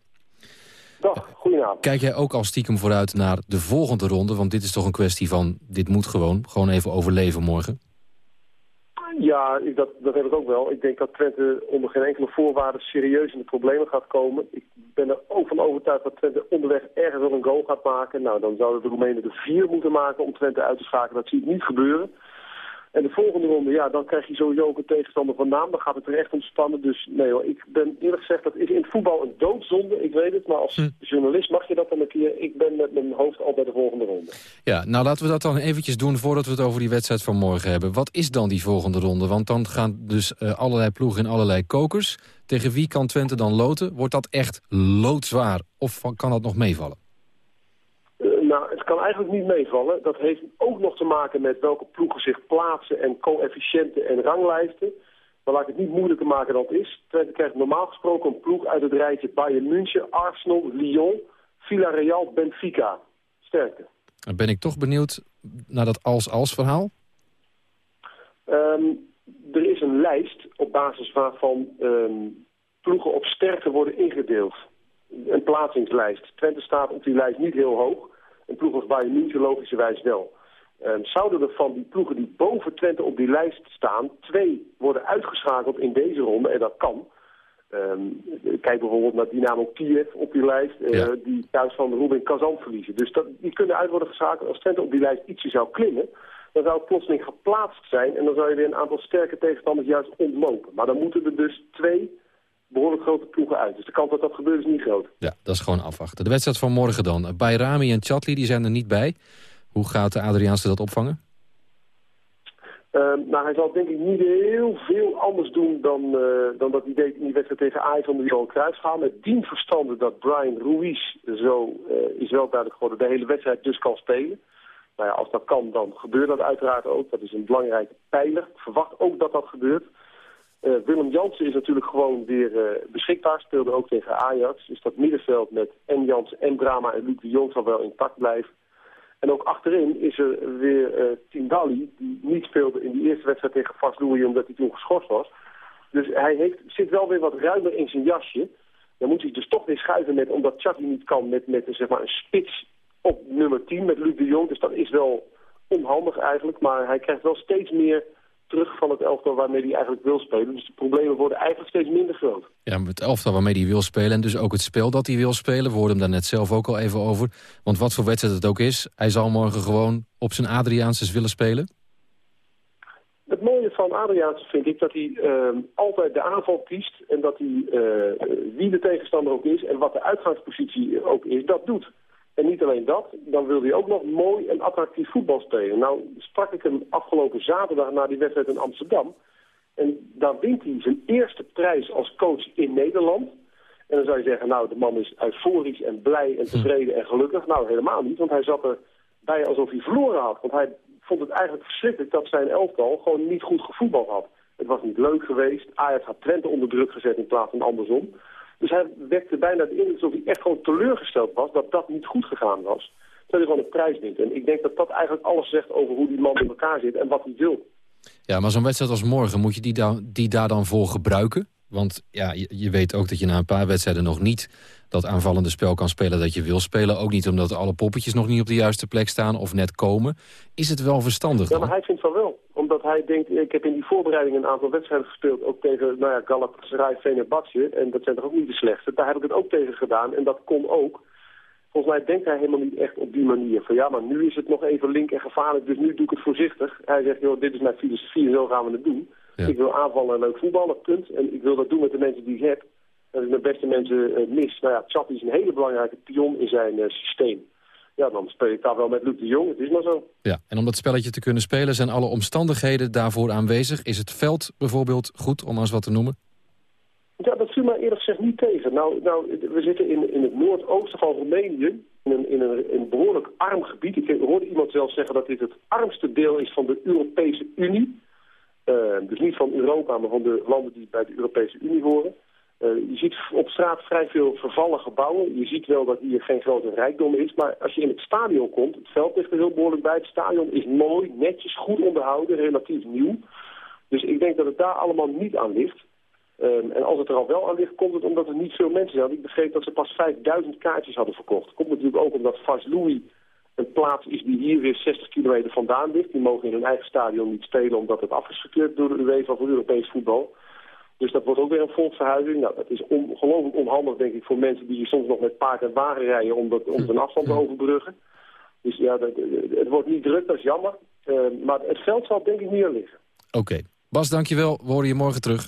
Dag, goedenavond. Kijk jij ook al stiekem vooruit naar de volgende ronde? Want dit is toch een kwestie van, dit moet gewoon, gewoon even overleven morgen. Ja, dat, dat heb ik ook wel. Ik denk dat Twente onder geen enkele voorwaarde serieus in de problemen gaat komen. Ik ben er ook van overtuigd dat Twente onderweg ergens wel een goal gaat maken. Nou, dan zouden de Roemenen er vier moeten maken om Twente uit te schakelen. Dat zie ik niet gebeuren. En de volgende ronde, ja, dan krijg je sowieso ook een tegenstander van naam. Dan gaat het er echt om spannen. Dus nee hoor, ik ben eerlijk gezegd, dat is in het voetbal een doodzonde. Ik weet het, maar als journalist mag je dat dan een keer. Ik ben met mijn hoofd al bij de volgende ronde. Ja, nou laten we dat dan eventjes doen voordat we het over die wedstrijd van morgen hebben. Wat is dan die volgende ronde? Want dan gaan dus eh, allerlei ploegen in allerlei kokers. Tegen wie kan Twente dan loten? Wordt dat echt loodzwaar? Of kan dat nog meevallen? Kan eigenlijk niet meevallen. Dat heeft ook nog te maken met welke ploegen zich plaatsen en coëfficiënten en ranglijsten. Maar laat ik het niet moeilijker maken dan het is. Twente krijgt normaal gesproken een ploeg uit het rijtje Bayern München, Arsenal, Lyon, Villarreal, Benfica. Sterkte. Dan ben ik toch benieuwd naar dat als-als verhaal. Ehm, er is een lijst op basis waarvan ehm, ploegen op sterkte worden ingedeeld. Een plaatsingslijst. Twente staat op die lijst niet heel hoog. Een ploeg als Bayern München logischerwijs wel. Ehm, zouden er van die ploegen die boven Twente op die lijst staan... twee worden uitgeschakeld in deze ronde, en dat kan... Ehm, kijk bijvoorbeeld naar Dynamo Kiev op die lijst, eh, die thuis van Rubin Kazan verliezen. Dus dat, die kunnen uit worden geschakeld. Als Twente op die lijst ietsje zou klimmen, dan zou het plotseling geplaatst zijn... en dan zou je weer een aantal sterke tegenstanders juist ontlopen. Maar dan moeten er dus twee behoorlijk grote ploegen uit. Dus de kans dat dat gebeurt is niet groot. Ja, dat is gewoon afwachten. De wedstrijd van morgen dan. Bayrami en Chatli die zijn er niet bij. Hoe gaat de Adriaanse dat opvangen? Nou, hij zal denk ik niet heel veel anders doen dan, eh, dan dat hij deed in die wedstrijd tegen Ajax onder Johan gaan. Met dien verstande dat Brian Ruiz zo eh, is wel duidelijk geworden de hele wedstrijd dus kan spelen. Nou ja, als dat kan, dan gebeurt dat uiteraard ook. Dat is een belangrijke pijler. Ik verwacht ook dat dat gebeurt. Eh, Willem Jansen is natuurlijk gewoon weer eh, beschikbaar. Speelde ook tegen Ajax. Dus dat middenveld met en Jansen en Brama en Luc de Jong zal wel intact blijven. En ook achterin is er weer eh Tindalli, die niet speelde in die eerste wedstrijd tegen Vaslui omdat hij toen geschorst was. Dus hij zit wel weer wat ruimer in zijn jasje. Dan moet hij dus toch weer schuiven met, omdat Chatti niet kan, met, met zeg maar, een spits op nummer 10 met Luc de Jong. Dus dat is wel onhandig eigenlijk. Maar hij krijgt wel steeds meer terug van het elftal waarmee hij eigenlijk wil spelen. Dus de problemen worden eigenlijk steeds minder groot. Ja, met het elftal waarmee hij wil spelen en dus ook het spel dat hij wil spelen. We hoorden hem daar net zelf ook al even over. Want wat voor wedstrijd het ook is, hij zal morgen gewoon op zijn Adriaanses willen spelen. Het mooie van Adriaanse vind ik dat hij ehm, altijd de aanval kiest... en dat hij, eh, wie de tegenstander ook is en wat de uitgangspositie ook is, dat doet. En niet alleen dat, dan wil hij ook nog mooi en attractief voetbal spelen. Nou sprak ik hem afgelopen zaterdag na die wedstrijd in Amsterdam. En daar wint hij zijn eerste prijs als coach in Nederland. En dan zou je zeggen, nou, de man is euforisch en blij en tevreden en gelukkig. Nou, helemaal niet, want hij zat er bij alsof hij verloren had. Want hij vond het eigenlijk verschrikkelijk dat zijn elftal gewoon niet goed gevoetbald had. Het was niet leuk geweest. Ajax had Twente onder druk gezet in plaats van andersom. Dus hij wekte bijna de indruk alsof hij echt gewoon teleurgesteld was dat dat niet goed gegaan was. Dat hij gewoon een prijs wint. En ik denk dat dat eigenlijk alles zegt over hoe die man in elkaar zit en wat hij wil. Ja, maar zo'n wedstrijd als morgen, moet je die, die daar dan voor gebruiken? Want ja, je, je weet ook dat je na een paar wedstrijden nog niet dat aanvallende spel kan spelen dat je wil spelen. Ook niet omdat alle poppetjes nog niet op de juiste plek staan of net komen. Is het wel verstandig Ja, maar hij vindt van wel. Omdat hij denkt, ik heb in die voorbereiding een aantal wedstrijden gespeeld. Ook tegen nou ja, Galatasaray, Fenerbahce. En dat zijn toch ook niet de slechtste. Daar heb ik het ook tegen gedaan. En dat kon ook. Volgens mij denkt hij helemaal niet echt op die manier. Van ja, maar nu is het nog even link en gevaarlijk. Dus nu doe ik het voorzichtig. Hij zegt, joh, dit is mijn filosofie en zo gaan we het doen. Ik wil aanvallen en leuk voetballen, punt. En ik wil dat doen met de mensen die ik heb. Dat ik mijn beste mensen eh, mis. Nou ja, Chat is een hele belangrijke pion in zijn eh, systeem. Ja, dan speel ik daar wel met Luc de Jong. Het is maar zo. Ja, en om dat spelletje te kunnen spelen zijn alle omstandigheden daarvoor aanwezig. Is het veld bijvoorbeeld goed, om eens wat te noemen? Ja, dat viel mij eerlijk gezegd niet tegen. Nou, nou we zitten in, in het noordoosten van Roemenië, in een, in, een, in een behoorlijk arm gebied. Ik hoorde iemand zelf zeggen dat dit het armste deel is van de Europese Unie. Uh, dus niet van Europa, maar van de landen die bij de Europese Unie horen. Uh, je ziet op straat vrij veel vervallen gebouwen. Je ziet wel dat hier geen grote rijkdom is. Maar als je in het stadion komt, het veld ligt er heel behoorlijk bij. Het stadion is mooi, netjes, goed onderhouden, relatief nieuw. Dus ik denk dat het daar allemaal niet aan ligt. Um, en als het er al wel aan ligt, komt het omdat er niet veel mensen zijn. Ik begreep dat ze pas 5000 kaartjes hadden verkocht. Komt natuurlijk ook omdat Vaslui een plaats is die hier weer 60 kilometer vandaan ligt. Die mogen in hun eigen stadion niet spelen omdat het afgeskeurd door de UEFA voor Europees voetbal. Dus dat wordt ook weer een volksverhuizing. Nou, dat is ongelooflijk onhandig, denk ik, voor mensen die soms nog met paard en wagen rijden om, dat, om een afstand te overbruggen. Dus ja, dat, het wordt niet druk, dat is jammer. Uh, maar het veld zal denk ik meer liggen. Oké. Bas, dankjewel. We horen je morgen terug.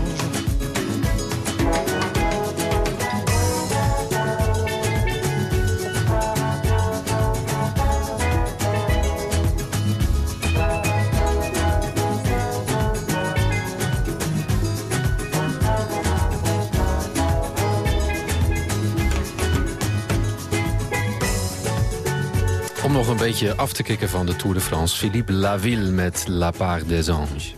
Een beetje af te kicken van de Tour de France... Philippe Laville met La Part des Anges.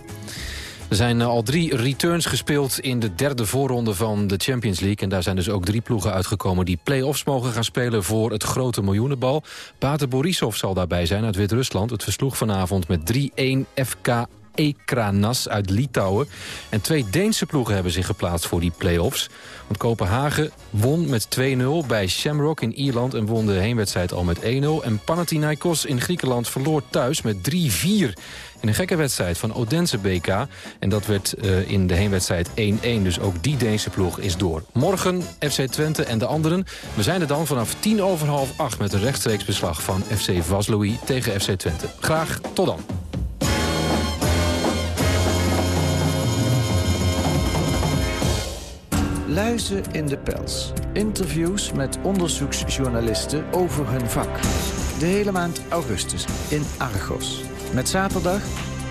Er zijn eh, al drie returns gespeeld in de derde voorronde van de Champions League. En daar zijn dus ook drie ploegen uitgekomen die play-offs mogen gaan spelen voor het grote miljoenenbal. Pater Borisov zal daarbij zijn uit Wit-Rusland. Het versloeg vanavond met 3-1 FK Ekranas uit Litouwen. En twee Deense ploegen hebben zich geplaatst voor die play-offs. Want Kopenhagen won met 2-0 bij Shamrock in Ierland... en won de heenwedstrijd al met 1-0. En Panathinaikos in Griekenland verloor thuis met 3-4 in een gekke wedstrijd van Odense BK. En dat werd uh, in de heenwedstrijd 1-1. Dus ook die Deense ploeg is door. Morgen FC Twente en de anderen. We zijn er dan vanaf tien over half acht... met een rechtstreeks beslag van FC Vaslui tegen FC Twente. Graag tot dan. Luizen in de pels. Interviews met onderzoeksjournalisten over hun vak. De hele maand augustus in Argos. Met zaterdag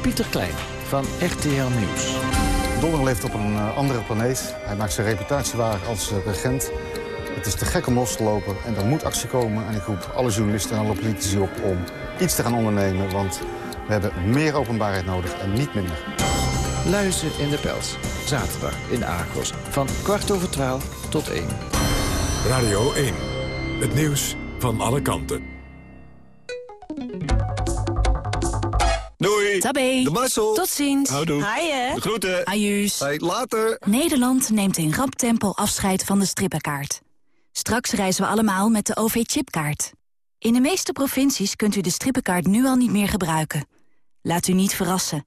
Pieter Klein van RTL Nieuws. Donner leeft op een uh, andere planeet. Hij maakt zijn reputatie waar als uh, regent. Het is te gek om los te lopen en er moet actie komen. En ik roep alle journalisten en alle politici op om iets te gaan ondernemen. Want we hebben meer openbaarheid nodig en niet minder. Luizen in de Pels. Zaterdag in Argos. Van kwart over twaalf tot één. Radio 1. Het nieuws van alle kanten. Doei. Tabé. De Marcel. Tot ziens. Houdoe. Haaien. De groeten. Ajuus. Hey, later. Nederland neemt in rap tempo afscheid van de strippenkaart. Straks reizen we allemaal met de OV-chipkaart. In de meeste provincies kunt u de strippenkaart nu al niet meer gebruiken. Laat u niet verrassen.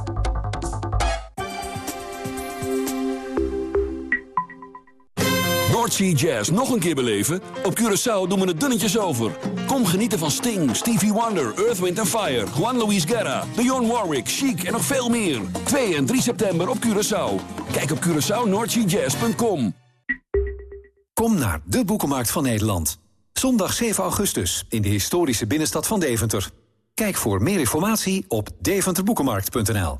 Noordsea Jazz nog een keer beleven? Op Curaçao doen we het dunnetjes over. Kom genieten van Sting, Stevie Wonder, Earth, Wind Fire... Juan Luis Guerra, Dionne Warwick, Chic en nog veel meer. 2 en 3 september op Curaçao. Kijk op CuraçaoNoordseaJazz.com. Kom naar de Boekenmarkt van Nederland. Zondag 7 augustus in de historische binnenstad van Deventer. Kijk voor meer informatie op deventerboekenmarkt.nl.